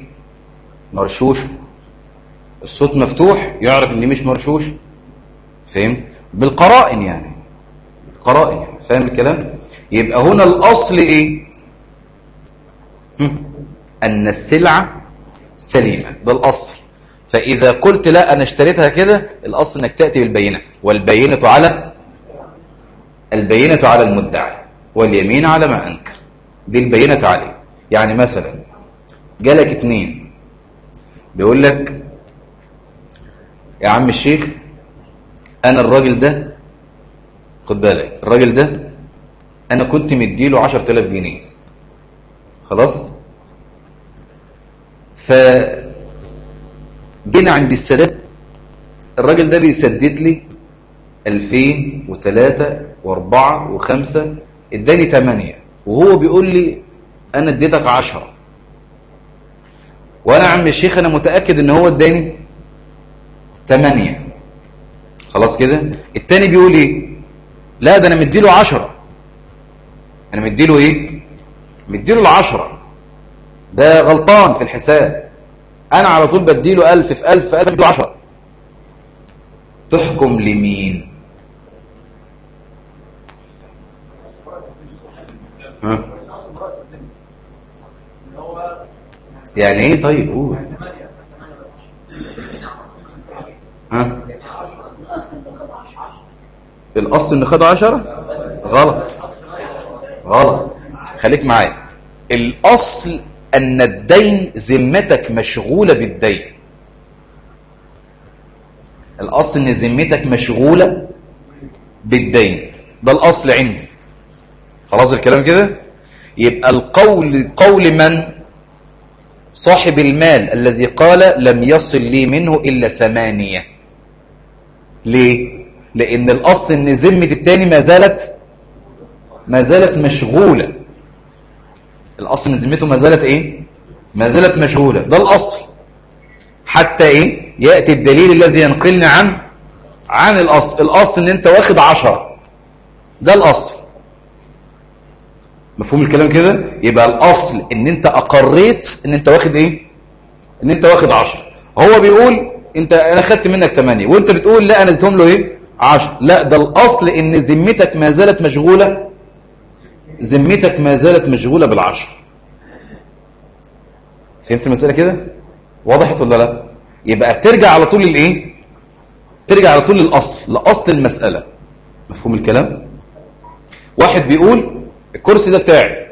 مرشوش الصوت مفتوح يعرف ان دي مش مرشوش فهمت بالقرائن يعني. قرائن يعني فاهم الكلام؟ يبقى هنا الأصل إيه؟ أن السلعه سليمة. ده الأصل. فإذا قلت لا أنا اشتريتها كده الأصل إنك تأتي بالبينة. والبينة على البينة على المدعي. واليمين على ما أنكر. دي البينة عليه. يعني مثلا جالك اتنين. بيقول لك يا عم الشيخ أنا الراجل ده خد بالك الراجل ده أنا كنت مديله 10000 جنيه. خلاص؟ ف جينا عند السداد الراجل ده بيسدد لي ألفين و3 و4 و5 إداني 8 وهو بيقول لي أنا اديتك 10 وأنا عم الشيخ أنا متأكد إن هو إداني 8 خلاص كده؟ الثاني بيقول إيه؟ لا ده أنا مديله عشرة. أنا مديله إيه؟ مديله العشرة. ده غلطان في الحساب. أنا على طول بديله ألف في ألف في الف عشرة. تحكم لمين؟ ها؟ يعني إيه طيب؟ قول. ها؟ الأصل إن خد عشرة؟ غلط. غلط. خليك معايا. الأصل أن الدين ذمتك مشغولة بالدين. الأصل أن ذمتك مشغولة بالدين. ده الأصل عندي. خلاص الكلام كده؟ يبقى القول قول من؟ صاحب المال الذي قال لم يصل لي منه إلا ثمانية. ليه؟ لأن الأصل أن ذمة التاني ما زالت ما زالت مشغولة. الأصل أن ذمته ما زالت إيه؟ ما زالت مشغولة. ده الأصل. حتى إيه؟ يأتي الدليل الذي ينقلنا عن عن الأصل. الأصل أن أنت واخد عشرة. ده الأصل. مفهوم الكلام كده؟ يبقى الأصل أن أنت أقريت أن أنت واخد إيه؟ أن أنت واخد عشرة. هو بيقول أنت أنا خدت منك 8 وأنت بتقول لا أنا اديتهم له إيه؟ عشر لا ده الأصل إن ذمتك ما زالت مشغولة ذمتك ما زالت مشغولة بالعشر فهمت المسألة كده؟ وضحت ولا لا؟ يبقى ترجع على طول الايه ترجع على طول للأصل لأصل المسألة مفهوم الكلام؟ واحد بيقول الكرسي ده بتاعي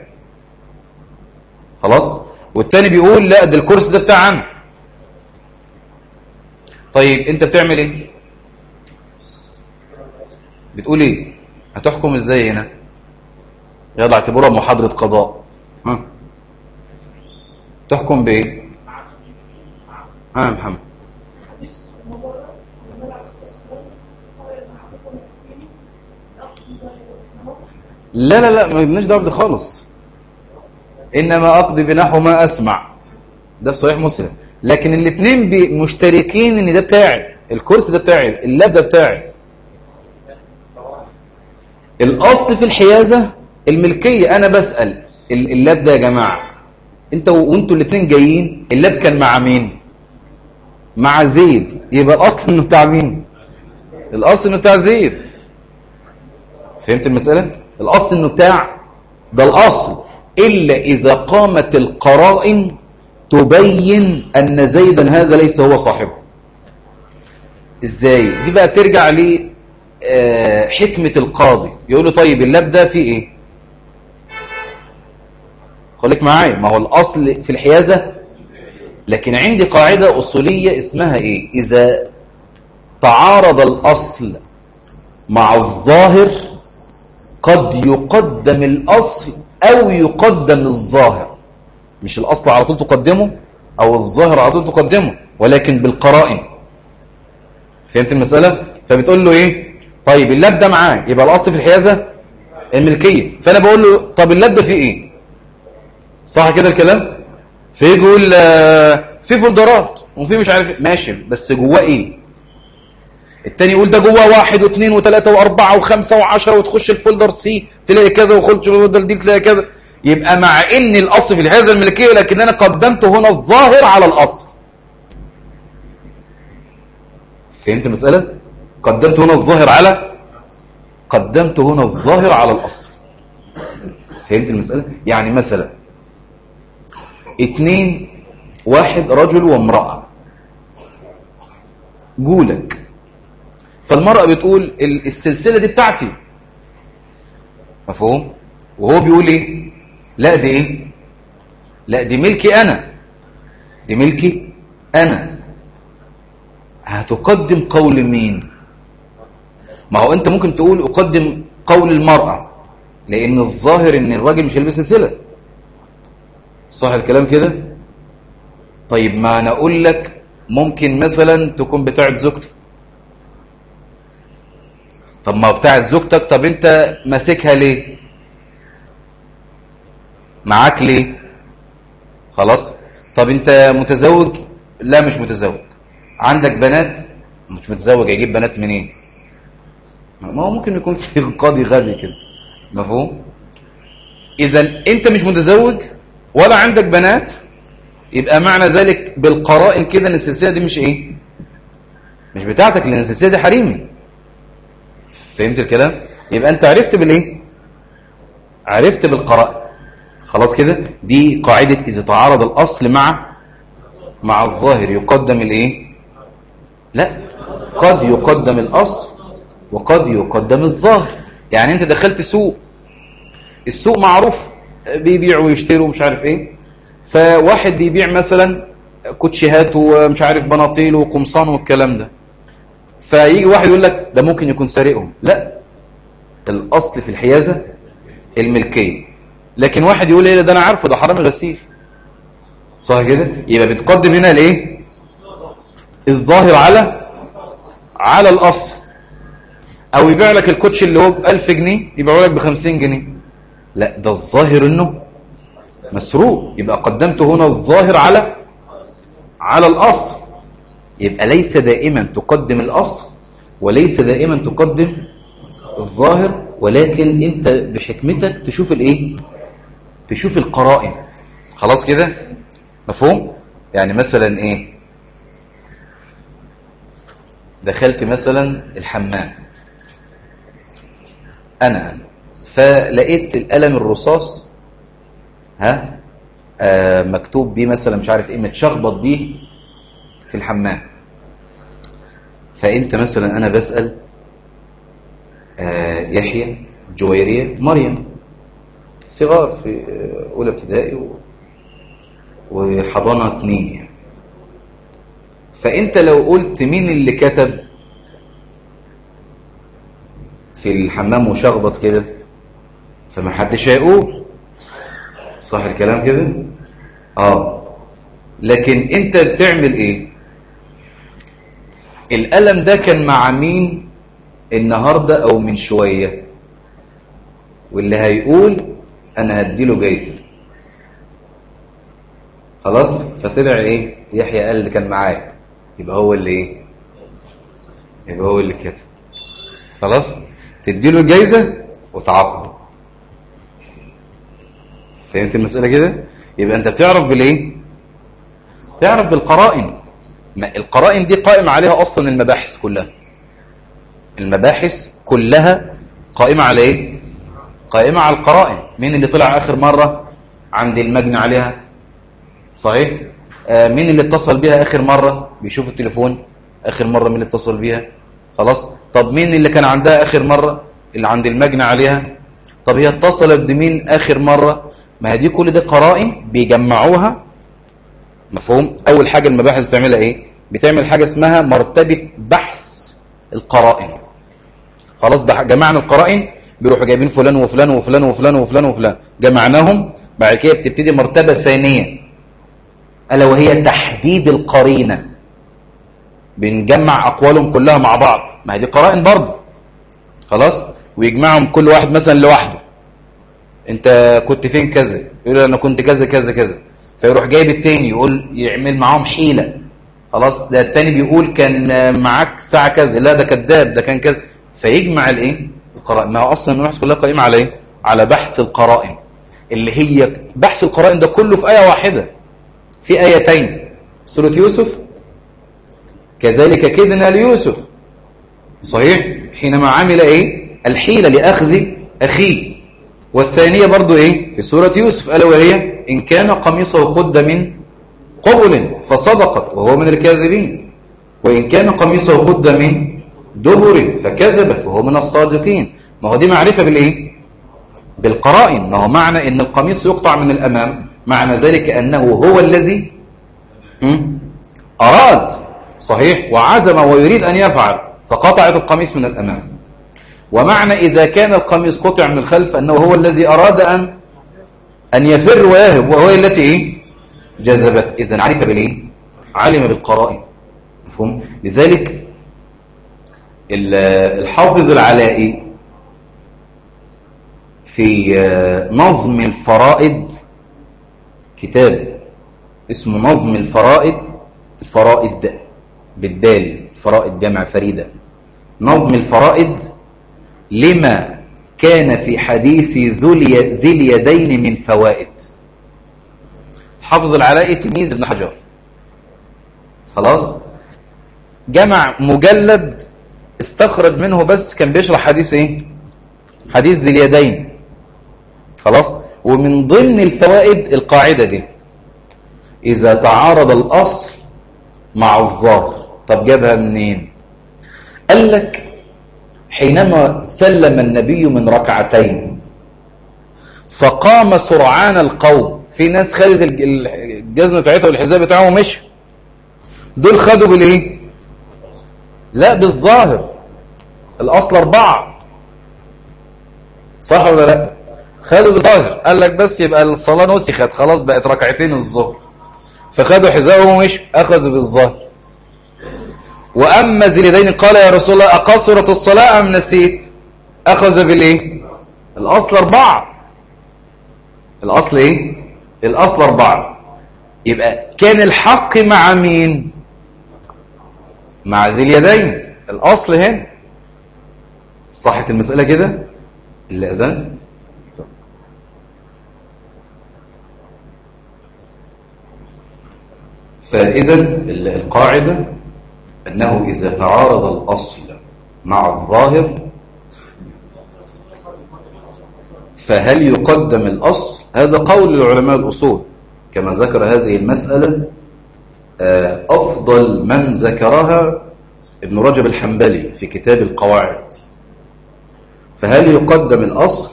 خلاص؟ والتاني بيقول لا ده الكرسي ده بتاع عنه طيب أنت بتعمل إيه بتقول إيه هتحكم إزاي هنا؟ يلا اعتبرها محاضرة قضاء. ها. تحكم بإيه؟ ها محمد. لا لا لا ما لناش دعوه خالص. إنما أقضي بنحو ما أسمع. ده في صحيح مسلم. لكن الاثنين مشتركين إن ده بتاعي. الكرسي ده بتاعي. اللاب ده بتاعي. الأصل في الحيازة الملكية. أنا بسأل اللاب ده يا جماعة انت وانتوا الاثنين جايين اللاب كان مع مين؟ مع زيد. يبقى الأصل إنه بتاع مين؟ الأصل إنه بتاع زيد. فهمت المسألة؟ الأصل إنه بتاع ده الأصل. إلا إذا قامت القرائن تبين أن زيدا هذا ليس هو صاحبه. إزاي؟ دي بقى ترجع ليه حكمة القاضي. يقول له طيب اللاب ده فيه إيه؟ خليك معايا. ما هو الأصل في الحيازة لكن عندي قاعدة أصولية اسمها إيه؟ إذا تعارض الأصل مع الظاهر قد يقدم الأصل أو يقدم الظاهر. مش الأصل على طول تقدمه أو الظاهر على طول تقدمه ولكن بالقرائن. فهمت المسألة؟ فبتقول له إيه؟ طيب ال lap ده معاه. يبقى الأصل في الحيازة الملكية. فأنا بقول له طب ال lap ده فيه إيه؟ صح كده الكلام؟ فيه يقول آه، في فولدرات وفي مش عارف إيه. ماشي بس جواه إيه؟ التاني يقول ده جواه واحد واثنين وثلاثة وأربعة وخمسة وعشرة وتخش ال folder C تلاقي كذا وخش ال folder D تلاقي كذا. يبقى مع إن الأصل في الحيازة الملكية لكن أنا قدمت هنا الظاهر على الأصل. فهمت المسألة؟ قدمت هنا الظاهر على قدمت هنا الظاهر على الأصل فهمت المسألة؟ يعني مثلا اتنين واحد رجل وامرأة جولك فالمرأة بتقول السلسلة دي بتاعتي مفهوم؟ وهو بيقول إيه؟ لا دي إيه؟ لا دي ملكي أنا دي ملكي أنا هتقدم قول مين؟ ما هو انت ممكن تقول أقدم قول المرأة لأن الظاهر إن الراجل مش هيلبس سلسلة صح الكلام كده؟ طيب ما أنا أقول لك ممكن مثلا تكون بتاعت زوجتك طب ما بتاعت زوجتك طب أنت ماسكها ليه؟ معاك ليه؟ خلاص. طب أنت متزوج؟ لا مش متزوج. عندك بنات؟ مش متزوج. هيجيب بنات منين؟ ما هو ممكن يكون في قاضي غبي كده. مفهوم؟ اذا أنت مش متزوج ولا عندك بنات يبقى معنى ذلك بالقرائن كده إن السلسلة دي مش إيه؟ مش بتاعتك لأن السلسلة دي حريمي فهمت الكلام؟ يبقى أنت عرفت بالإيه؟ عرفت بالقرائن. خلاص كده؟ دي قاعدة إذا تعارض الأصل مع مع الظاهر. يقدم الإيه؟ لا. قد يقدم الأصل وقد يقدم الظاهر. يعني انت دخلت سوق السوق معروف بيبيعوا ويشتروا ومش عارف إيه. فواحد بيبيع مثلا كوتشيهات ومش عارف بناطيل وقمصان والكلام ده. فيجي واحد يقول لك ده ممكن يكون سارقهم لا. الأصل في الحيازة الملكية. لكن واحد يقول إيه ده أنا عارفه ده حرام غسيل. صح كده؟ يبقى بتقدم هنا الإيه؟ الظاهر على على الأصل. أو يبيع لك الكوتش اللي هو ب 1000 جنيه يبيعه لك ب 50 جنيه. لا ده الظاهر إنه مسروق. يبقى قدمت هنا الظاهر على على الأصل. يبقى ليس دائما تقدم الأصل وليس دائما تقدم الظاهر ولكن أنت بحكمتك تشوف الإيه؟ تشوف القرائن. خلاص كده؟ مفهوم؟ يعني مثلا إيه؟ دخلت مثلا الحمام. أنا فلقيت القلم الرصاص ها آه مكتوب بيه مثلا مش عارف إيه متشخبط بيه في الحمام. فأنت مثلا أنا بسأل آه يحيى جويرية مريم صغار في آه، أولى ابتدائي وحضانة اتنين يعني. فأنت لو قلت مين اللي كتب في الحمام وشخبط كده فما حدش هيقوم صح الكلام كده؟ آه. لكن أنت بتعمل إيه؟ الألم ده كان مع مين؟ النهارده أو من شوية. واللي هيقول أنا هديله جايزة. خلاص؟ فطلع إيه؟ يحيى قال اللي كان معاك. يبقى هو اللي إيه؟ يبقى هو اللي كسب. خلاص؟ تديله الجايزه وتعاقبه. فهمت المسألة كده؟ يبقى أنت بتعرف بالإيه؟ تعرف بالقرائن. ما القرائن دي قائمة عليها أصلا المباحث كلها. المباحث كلها قائمة على إيه؟ قائمة على القرائن. مين اللي طلع آخر مرة عند المجني عليها؟ صحيح؟ آه، مين اللي اتصل بها آخر مرة؟ بيشوف التليفون. آخر مرة مين اللي اتصل بها خلاص؟ طب مين اللي كان عندها آخر مرة؟ اللي عند المجنى عليها؟ طب هي اتصلت بمين آخر مرة؟ ما هي دي كل ده قرائن بيجمعوها. مفهوم؟ أول حاجة المباحث بتعملها إيه؟ بتعمل حاجة اسمها مرتبة بحث القرائن. خلاص؟ جمعنا القرائن بيروحوا جايبين فلان وفلان وفلان وفلان وفلان وفلان. جمعناهم بعد كده بتبتدي مرتبة ثانية. ألا وهي تحديد القرينة. بنجمع أقوالهم كلها مع بعض. ما هي دي قرائن برضه. خلاص؟ ويجمعهم كل واحد مثلا لوحده. أنت كنت فين كذا؟ يقول أنا كنت كذا كذا كذا. فيروح جايب التاني يقول يعمل معاهم حيلة. خلاص؟ ده التاني بيقول كان معاك ساعة كذا. لا ده كذاب ده كان كذا. فيجمع الإيه؟ القرائن. ما هو أصلا المبحث كلها قائمة على إيه على بحث القرائن. اللي هي بحث القرائن ده كله في آية واحدة. في آيتين. سورة يوسف كذلك كدنا ليوسف صحيح. حينما عمل إيه؟ الحيلة لأخذ أخيه. والثانية برضو إيه؟ في سورة يوسف. ألا وهي؟ إن كان قميصه قد من قبل فصدقت وهو من الكاذبين. وإن كان قميصه قد من دبر فكذبت وهو من الصادقين. ما هو دي معرفة بالإيه؟ بالقرائن. ما هو معنى إن القميص يقطع من الأمام؟ معنى ذلك أنه هو الذي أراد صحيح؟ وعزم ويريد أن يفعل فقطعت القميص من الأمام. ومعنى إذا كان القميص قطع من الخلف أنه هو الذي أراد أن أن يفر ويهب وهو التي إيه؟ جذبت. إذن عرف بالإيه؟ علم بالقرائن. مفهوم؟ لذلك الحافظ العلائي في نظم الفرائد كتاب اسمه نظم الفرائد الفرائد بالدال فرائض جمع فريدة. نظم الفرائض لما كان في حديث ذي اليدين من فوائد. حافظ العلائي تلميذ ابن حجر. خلاص؟ جمع مجلد استخرج منه بس كان بيشرح حديث إيه؟ حديث ذي اليدين خلاص؟ ومن ضمن الفوائد القاعدة دي. إذا تعارض الأصل مع الظاهر. طب جابها منين؟ قال لك حينما سلم النبي من ركعتين فقام سرعان القوم. في ناس خدت الجزمة بتاعتها والحذاء بتاعه ومش دول خدوا بالإيه؟ لا بالظاهر. الأصل أربعة. صح ولا لا؟ خدوا بالظاهر. قال لك بس يبقى الصلاة نسخت خلاص بقت ركعتين الظهر. فخدوا حذاءهم ومش أخذوا بالظاهر. وأما زيدين قال يا رسول الله أقصرت الصلاة أم نسيت؟ أخذ بالإيه الأصل أربعة. الأصل إيه؟ الأصل أربعة. يبقى كان الحق مع مين؟ مع ذي اليدين. الأصل هنا. صحت المسألة كده؟ اللي أذن. فإذا القاعدة أنه إذا تعارض الأصل مع الظاهر فهل يقدم الأصل؟ هذا قول العلماء الأصول. كما ذكر هذه المسألة آه، أفضل من ذكرها ابن رجب الحنبلي في كتاب القواعد. فهل يقدم الأصل؟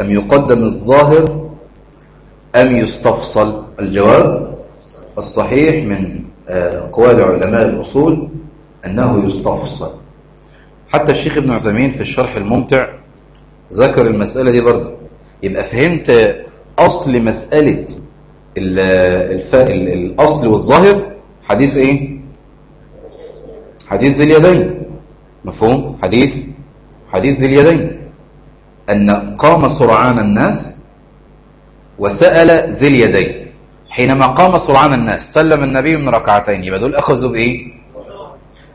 أم يقدم الظاهر؟ أم يستفصل؟ الجواب الصحيح من قول علماء الأصول أنه يستفصل حتى الشيخ ابن عثيمين في الشرح الممتع ذكر المسألة دي برضه. يبقى فهمت أصل مسألة الف... الأصل والظاهر؟ حديث إيه؟ حديث ذي اليدين. مفهوم؟ حديث حديث ذي اليدين. أن قام سرعان الناس وسأل ذي اليدين. حينما قام سرعان الناس سلم النبي من ركعتين. يبقى دول أخذوا بإيه؟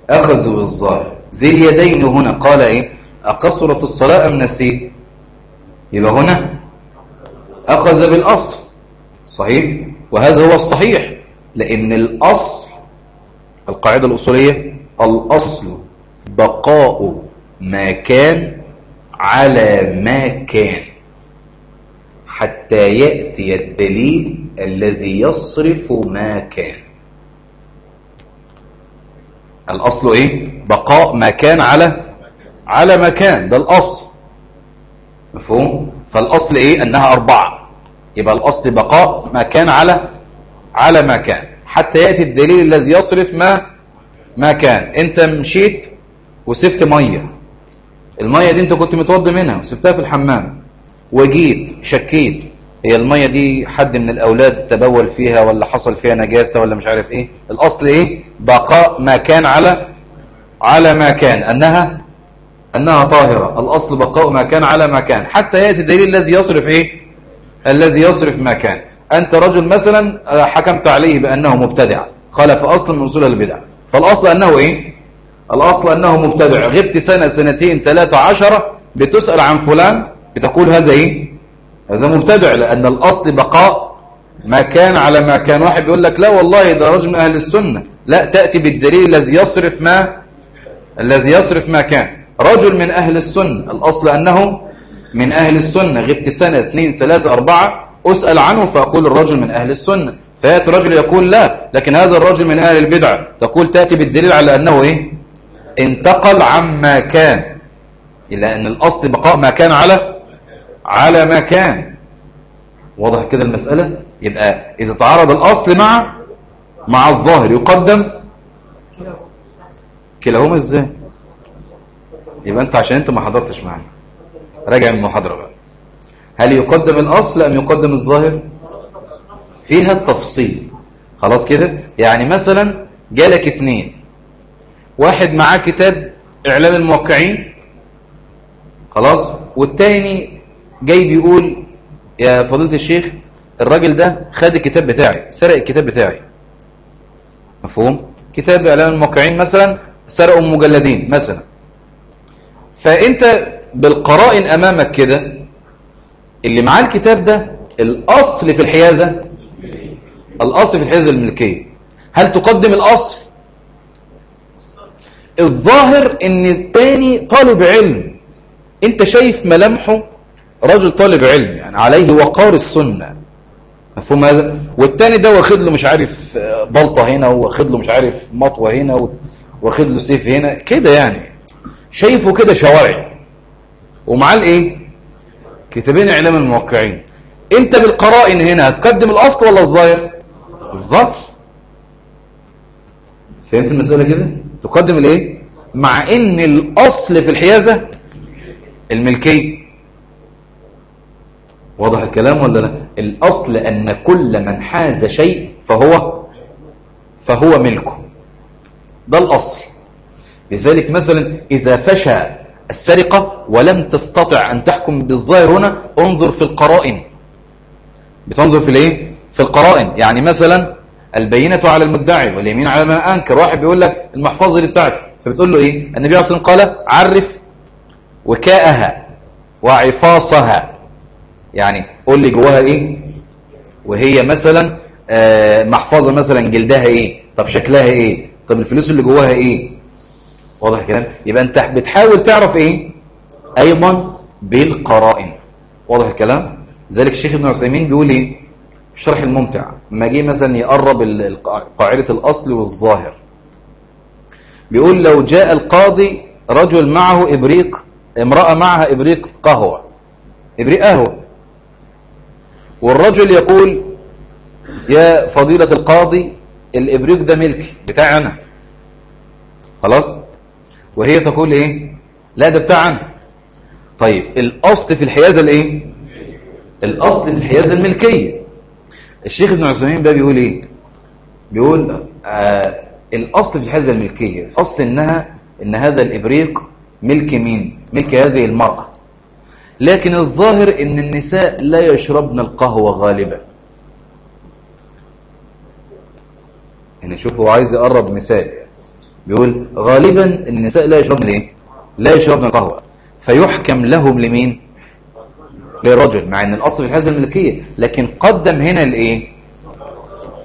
أخذوا بالظاهر. ذي اليدين هنا. قال إيه؟ أقصرت الصلاة أم نسيت؟ يبقى هنا أخذ بالأصل. صحيح؟ وهذا هو الصحيح لأن الأصل القاعدة الأصولية الأصل بقاء ما كان على ما كان. حتى يأتي الدليل الذي يصرف ما كان. الأصل إيه؟ بقاء ما كان على على مكان ده الأصل. مفهوم؟ فالأصل إيه؟ أنها أربعة. يبقى الأصل بقاء ما كان على على ما كان. حتى يأتي الدليل الذي يصرف ما ما كان. أنت مشيت وسبت مية. المية دي أنت كنت متوضي منها وسبتها في الحمام. وجيت شكيت. هي المية دي حد من الأولاد تبول فيها ولا حصل فيها نجاسة ولا مش عارف إيه. الأصل إيه؟ بقاء ما كان على على ما كان. أنها أنها طاهرة. الأصل بقاء ما كان على ما كان. حتى يأتي الدليل الذي يصرف إيه؟ الذي يصرف ما كان. أنت رجل مثلا آه، حكمت عليه بأنه مبتدع. خالف أصل من أصول البدع. فالأصل أنه إيه؟ الأصل أنه مبتدع. غبت سنة سنتين ثلاثة عشرة بتسأل عن فلان بتقول هذا إيه؟ هذا مبتدع لأن الأصل بقاء ما كان على ما كان. واحد بيقول لك لا والله ده رجل من أهل السنة. لا تأتي بالدليل الذي يصرف ما الذي يصرف ما كان. رجل من أهل السنة. الأصل أنه من أهل السنة. غبت سنة اثنين ثلاثة أربعة أسأل عنه فأقول الرجل من أهل السنة. فيأتي رجل يقول لا لكن هذا الرجل من أهل البدعة تقول تأتي بالدليل على أنه إيه؟ انتقل عما كان. إلا أن الأصل بقاء ما كان على على ما كان. واضح كده المسألة؟ يبقى إذا تعرض الأصل مع مع الظاهر. يقدم كلاهما إزاي؟ يبقى أنت عشان أنت ما حضرتش معايا. راجع من المحاضرة بقى. هل يقدم الأصل أم يقدم الظاهر؟ فيها التفصيل. خلاص كده؟ يعني مثلا جالك اتنين. واحد معاه كتاب إعلام الموقعين. خلاص؟ والتاني جاي بيقول يا فضيلة الشيخ الراجل ده خد الكتاب بتاعي سرق الكتاب بتاعي. مفهوم؟ كتاب إعلان الموقعين مثلا سرقوا مجلدين مثلا. فأنت بالقرائن أمامك كده اللي معاه الكتاب ده الأصل في الحيازة الأصل في الحيازة الملكية. هل تقدم الأصل؟ الظاهر إن التاني طالب علم. أنت شايف ملامحه رجل طالب علم يعني عليه وقار السنة. مفهوم هذا؟ والتاني ده واخد له مش عارف آه، بلطة هنا واخد له مش عارف مطوة هنا واخد له سيف هنا. كده يعني. شايفه كده شوارعي ومعاه الايه؟ كتابين اعلام الموقعين. انت بالقرائن هنا هتقدم الأصل ولا الظاهر؟ الظاهر. فهمت المسألة كده؟ تقدم الايه؟ مع ان الأصل في الحيازة الملكية. واضح الكلام ولا لا؟ الأصل أن كل من حاز شيء فهو فهو ملكه. ده الأصل. لذلك مثلا إذا فشى السرقة ولم تستطع أن تحكم بالظاهر هنا انظر في القرائن. بتنظر في الإيه؟ في القرائن. يعني مثلا البينة على المدعي واليمين على من انكر واحد بيقول لك المحفظة دي بتاعتي. فبتقول له إيه؟ النبي عليه الصلاه والسلام قال عرف وكاءها وعفاصها. يعني قول لي جواها إيه؟ وهي مثلا آه، محفظة مثلا جلدها إيه؟ طب شكلها إيه؟ طب الفلوس اللي جواها إيه؟ واضح الكلام يبقى أنت بتحاول تعرف إيه؟ أيضا بالقرائن. واضح الكلام؟ ذلك الشيخ ابن عثيمين بيقول إيه؟ في شرح الممتع ما جه مثلا يقرب قاعدة الأصل والظاهر. بيقول لو جاء القاضي رجل معه إبريق امرأة معها إبريق قهوة. إبريق قهوة. والرجل يقول يا فضيلة القاضي الإبريق ده ملكي بتاعي أنا. خلاص؟ وهي تقول إيه؟ لا ده بتاع أنا. طيب الأصل في الحيازة الإيه؟ الأصل في الحيازة الملكية. الشيخ ابن عثيمين ده بيقول إيه؟ بيقول آه، الأصل في الحيازة الملكية الأصل إنها إن هذا الإبريق ملك مين؟ ملك هذه المرأة. لكن الظاهر ان النساء لا يشربن القهوة غالبا. هنا شوفوا عايز يقرب مثال. بيقول غالبا النساء لا يشربن إيه لا يشربن القهوة. فيحكم لهم لمين؟ للرجل مع إن الأصل في الحزة الملكية. لكن قدم هنا الايه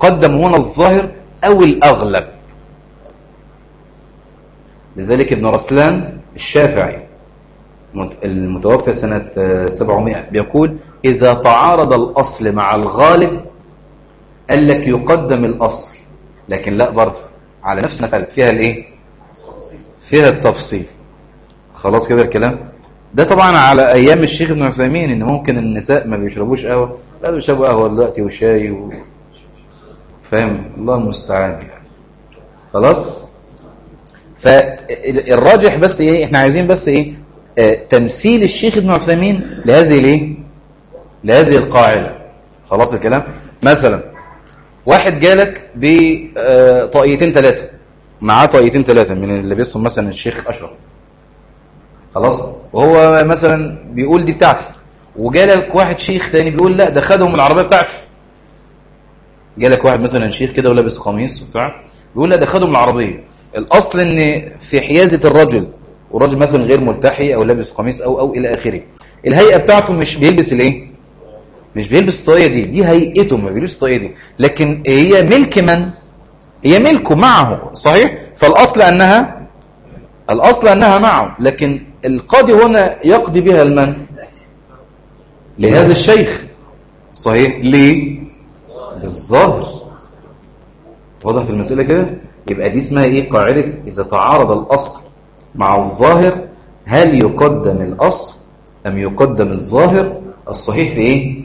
قدم هنا الظاهر أو الأغلب. لذلك ابن رسلان الشافعي المتوفى سنة آه، 700 بيقول إذا تعارض الأصل مع الغالب قال لك يقدم الأصل. لكن لا برضه. على نفس المسألة. فيها الإيه؟ فيها التفصيل. خلاص كده الكلام؟ ده طبعا على أيام الشيخ ابن عثيمين إن ممكن النساء ما بيشربوش قهوة. لا بيشربوا قهوة دلوقتي وشاي و... فاهم؟ الله المستعان يعني. خلاص؟ فالراجح بس إيه؟ إحنا عايزين بس إيه؟ آه، تمثيل الشيخ ابن عثيمين لهذه الايه؟ لهذه القاعدة. خلاص الكلام؟ مثلا واحد جالك بطاقيتين ثلاثة معاه طاقيتين ثلاثة من اللي بيصهم مثلا الشيخ أشرف. خلاص؟ وهو مثلا بيقول دي بتاعتي. وجالك واحد شيخ ثاني بيقول لا ده خدهم العربية بتاعتي. جالك واحد مثلا شيخ كده ولابس قميص وبتاع بيقول لا ده خدهم العربية. الأصل إن في حيازة الرجل وراجل مثلا غير ملتحي أو لابس قميص أو أو إلى آخره. الهيئة بتاعته مش بيلبس الايه مش بيلبس الطاقيه دي. دي هيئته ما بيلبس الطاقيه دي. لكن هي ملك من؟ هي ملكه معه. صحيح؟ فالأصل انها الأصل أنها معه. لكن القاضي هنا يقضي بها المن لهذا الشيخ. صحيح؟ ليه؟ بالظاهر وضعت المسألة كده؟ يبقى دي اسمها إيه؟ قاعدة إذا تعارض الأصل مع الظاهر هل يقدم الأصل أم يقدم الظاهر؟ الصحيح في إيه؟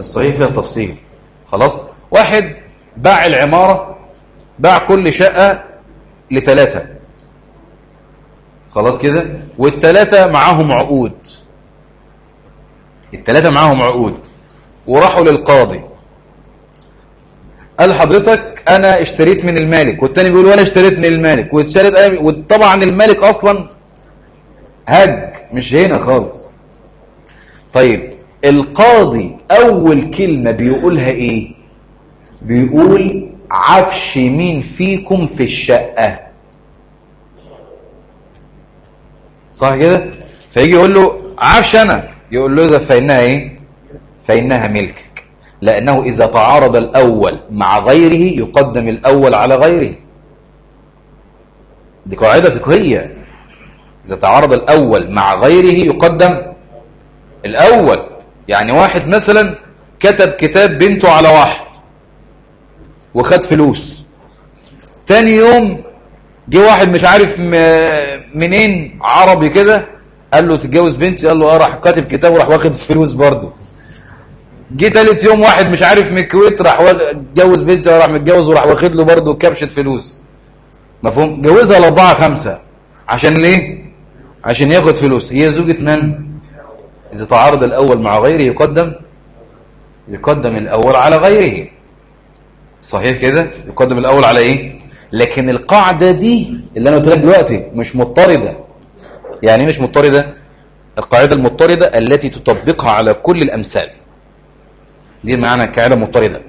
الصحيح فيها تفصيل. خلاص؟ واحد باع العمارة باع كل شقة لثلاثة خلاص كده؟ والثلاثة معاهم عقود. الثلاثة معاهم عقود. وراحوا للقاضي. قال حضرتك أنا اشتريت من المالك والتاني بيقول وأنا اشتريت من المالك والثالث وطبعا المالك أصلا هج مش هنا خالص. طيب القاضي أول كلمة بيقولها إيه؟ بيقول عفش مين فيكم في الشقة. صح كده؟ فيجي يقول له عفش أنا. يقول له إذا فإنها إيه؟ فإنها ملك. لأنه إذا تعارض الأول مع غيره يقدم الأول على غيره. دي قاعدة فقهية. إذا تعارض الأول مع غيره يقدم الأول. يعني واحد مثلا كتب كتاب بنته على واحد وخد فلوس. تاني يوم جه واحد مش عارف منين عربي كده قال له تتجوز بنتي قال له آه راح كاتب كتاب وراح واخد فلوس برضه. جه تالت يوم واحد مش عارف من الكويت راح اتجوز بنت راح متجوز وراح واخد له برضه كبشة فلوس. مفهوم؟ جوزها لأربعة خمسة. عشان ليه؟ عشان ياخد فلوس. هي زوجة من؟ إذا تعارض الأول مع غيره يقدم يقدم الأول على غيره. صحيح كده؟ يقدم الأول على إيه؟ لكن القاعدة دي اللي أنا قلت لك دلوقتي مش مضطردة. يعني إيه مش مضطردة؟ القاعدة المضطردة التي تطبقها على كل الأمثال. دي معنى القاعده المضطرده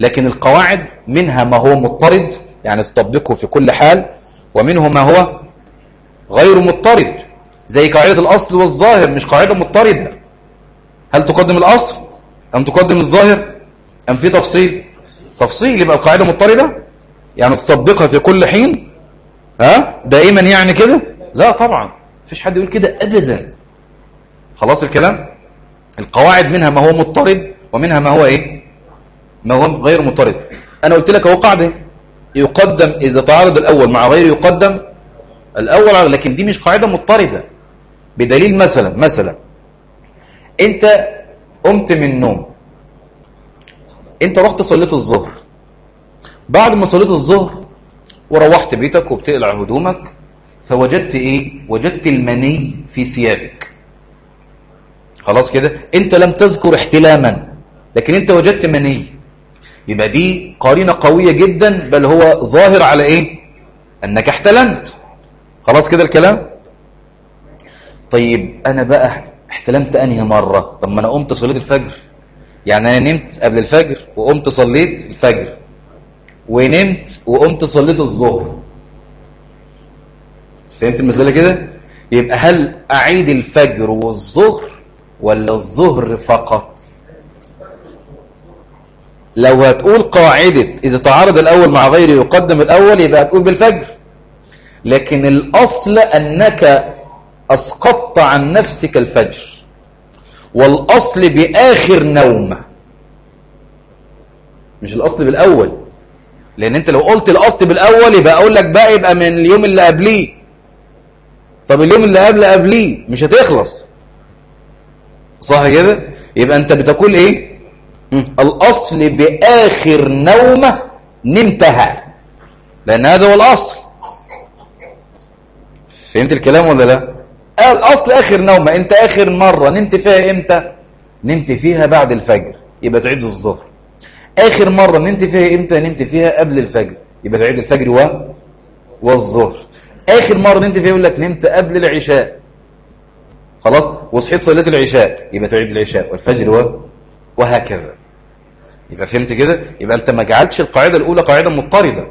لكن القواعد منها ما هو مضطرد يعني تطبقه في كل حال ومنه ما هو غير مضطرد. زي قاعدة الأصل والظاهر مش قاعدة مضطردة. هل تقدم الأصل؟ أم تقدم الظاهر؟ أم في تفصيل؟ تفصيل يبقى القاعدة مضطردة؟ يعني تطبقها في كل حين؟ ها؟ دائما يعني كده؟ لا طبعا. فيش حد يقول كده ابدا. خلاص الكلام؟ القواعد منها ما هو مضطرد ومنها ما هو إيه؟ ما هو غير مطرد أنا قلت لك هو قاعدة. يقدم إذا تعارض الأول مع غير يقدم الأول لكن دي مش قاعدة مطرده بدليل مثلا مثلا أنت قمت من النوم. أنت رحت صليت الظهر. بعد ما صليت الظهر وروحت بيتك وبتقلع هدومك فوجدت إيه؟ وجدت المني في ثيابك. خلاص كده؟ أنت لم تذكر احتلاما. لكن انت وجدت مني إيه؟ يبقى دي قرينة قوية جدا بل هو ظاهر على إيه؟ انك احتلمت. خلاص كده الكلام؟ طيب أنا بقى احتلمت انهي مرة؟ طب ما أنا قمت صليت الفجر. يعني أنا نمت قبل الفجر وقمت صليت الفجر. ونمت وقمت صليت الظهر. فهمت المسألة كده؟ يبقى هل أعيد الفجر والظهر ولا الظهر فقط؟ لو هتقول قاعدة إذا تعارض الأول مع غيره يقدم الأول يبقى هتقول بالفجر. لكن الأصل أنك أسقطت عن نفسك الفجر. والأصل بآخر نوم مش الأصل بالأول. لأن أنت لو قلت الأصل بالأول يبقى أقول لك بقى يبقى من اليوم اللي قبليه. طب اليوم اللي قبل قبليه مش هتخلص. صح كده؟ يبقى أنت بتقول إيه؟ الأصل بآخر نومة نمتها لأن هذا هو الأصل. فهمت الكلام ولا لا؟ الأصل آخر نومة. أنت آخر مرة نمت فيها إمتى؟ نمت فيها بعد الفجر. يبقى تعيد الظهر. آخر مرة نمت فيها إمتى؟ نمت فيها قبل الفجر. يبقى تعيد الفجر و... والظهر. آخر مرة نمت فيها يقول لك نمت قبل العشاء. خلاص؟ وصحيت صلاة العشاء. يبقى تعيد العشاء والفجر و... وهكذا. يبقى فهمت كده؟ يبقى انت ما جعلتش القاعدة الأولى قاعدة مضطردة.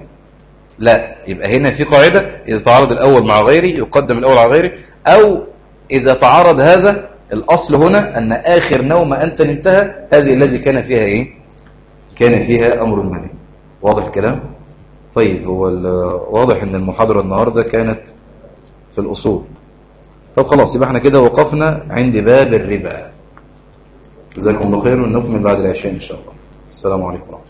لا يبقى هنا في قاعدة إذا تعارض الأول مع غيره يقدم الأول على غيره أو إذا تعارض هذا الأصل هنا أن آخر نوم أنت نمتها هذه الذي كان فيها إيه؟ كان فيها أمر منهي. واضح الكلام؟ طيب هو واضح إن المحاضرة النهارده كانت في الأصول. طب خلاص يبقى إحنا كده وقفنا عند باب الربا. جزاكم الله خير ونكمل بعد العشاء إن شاء الله. السلام علیکم.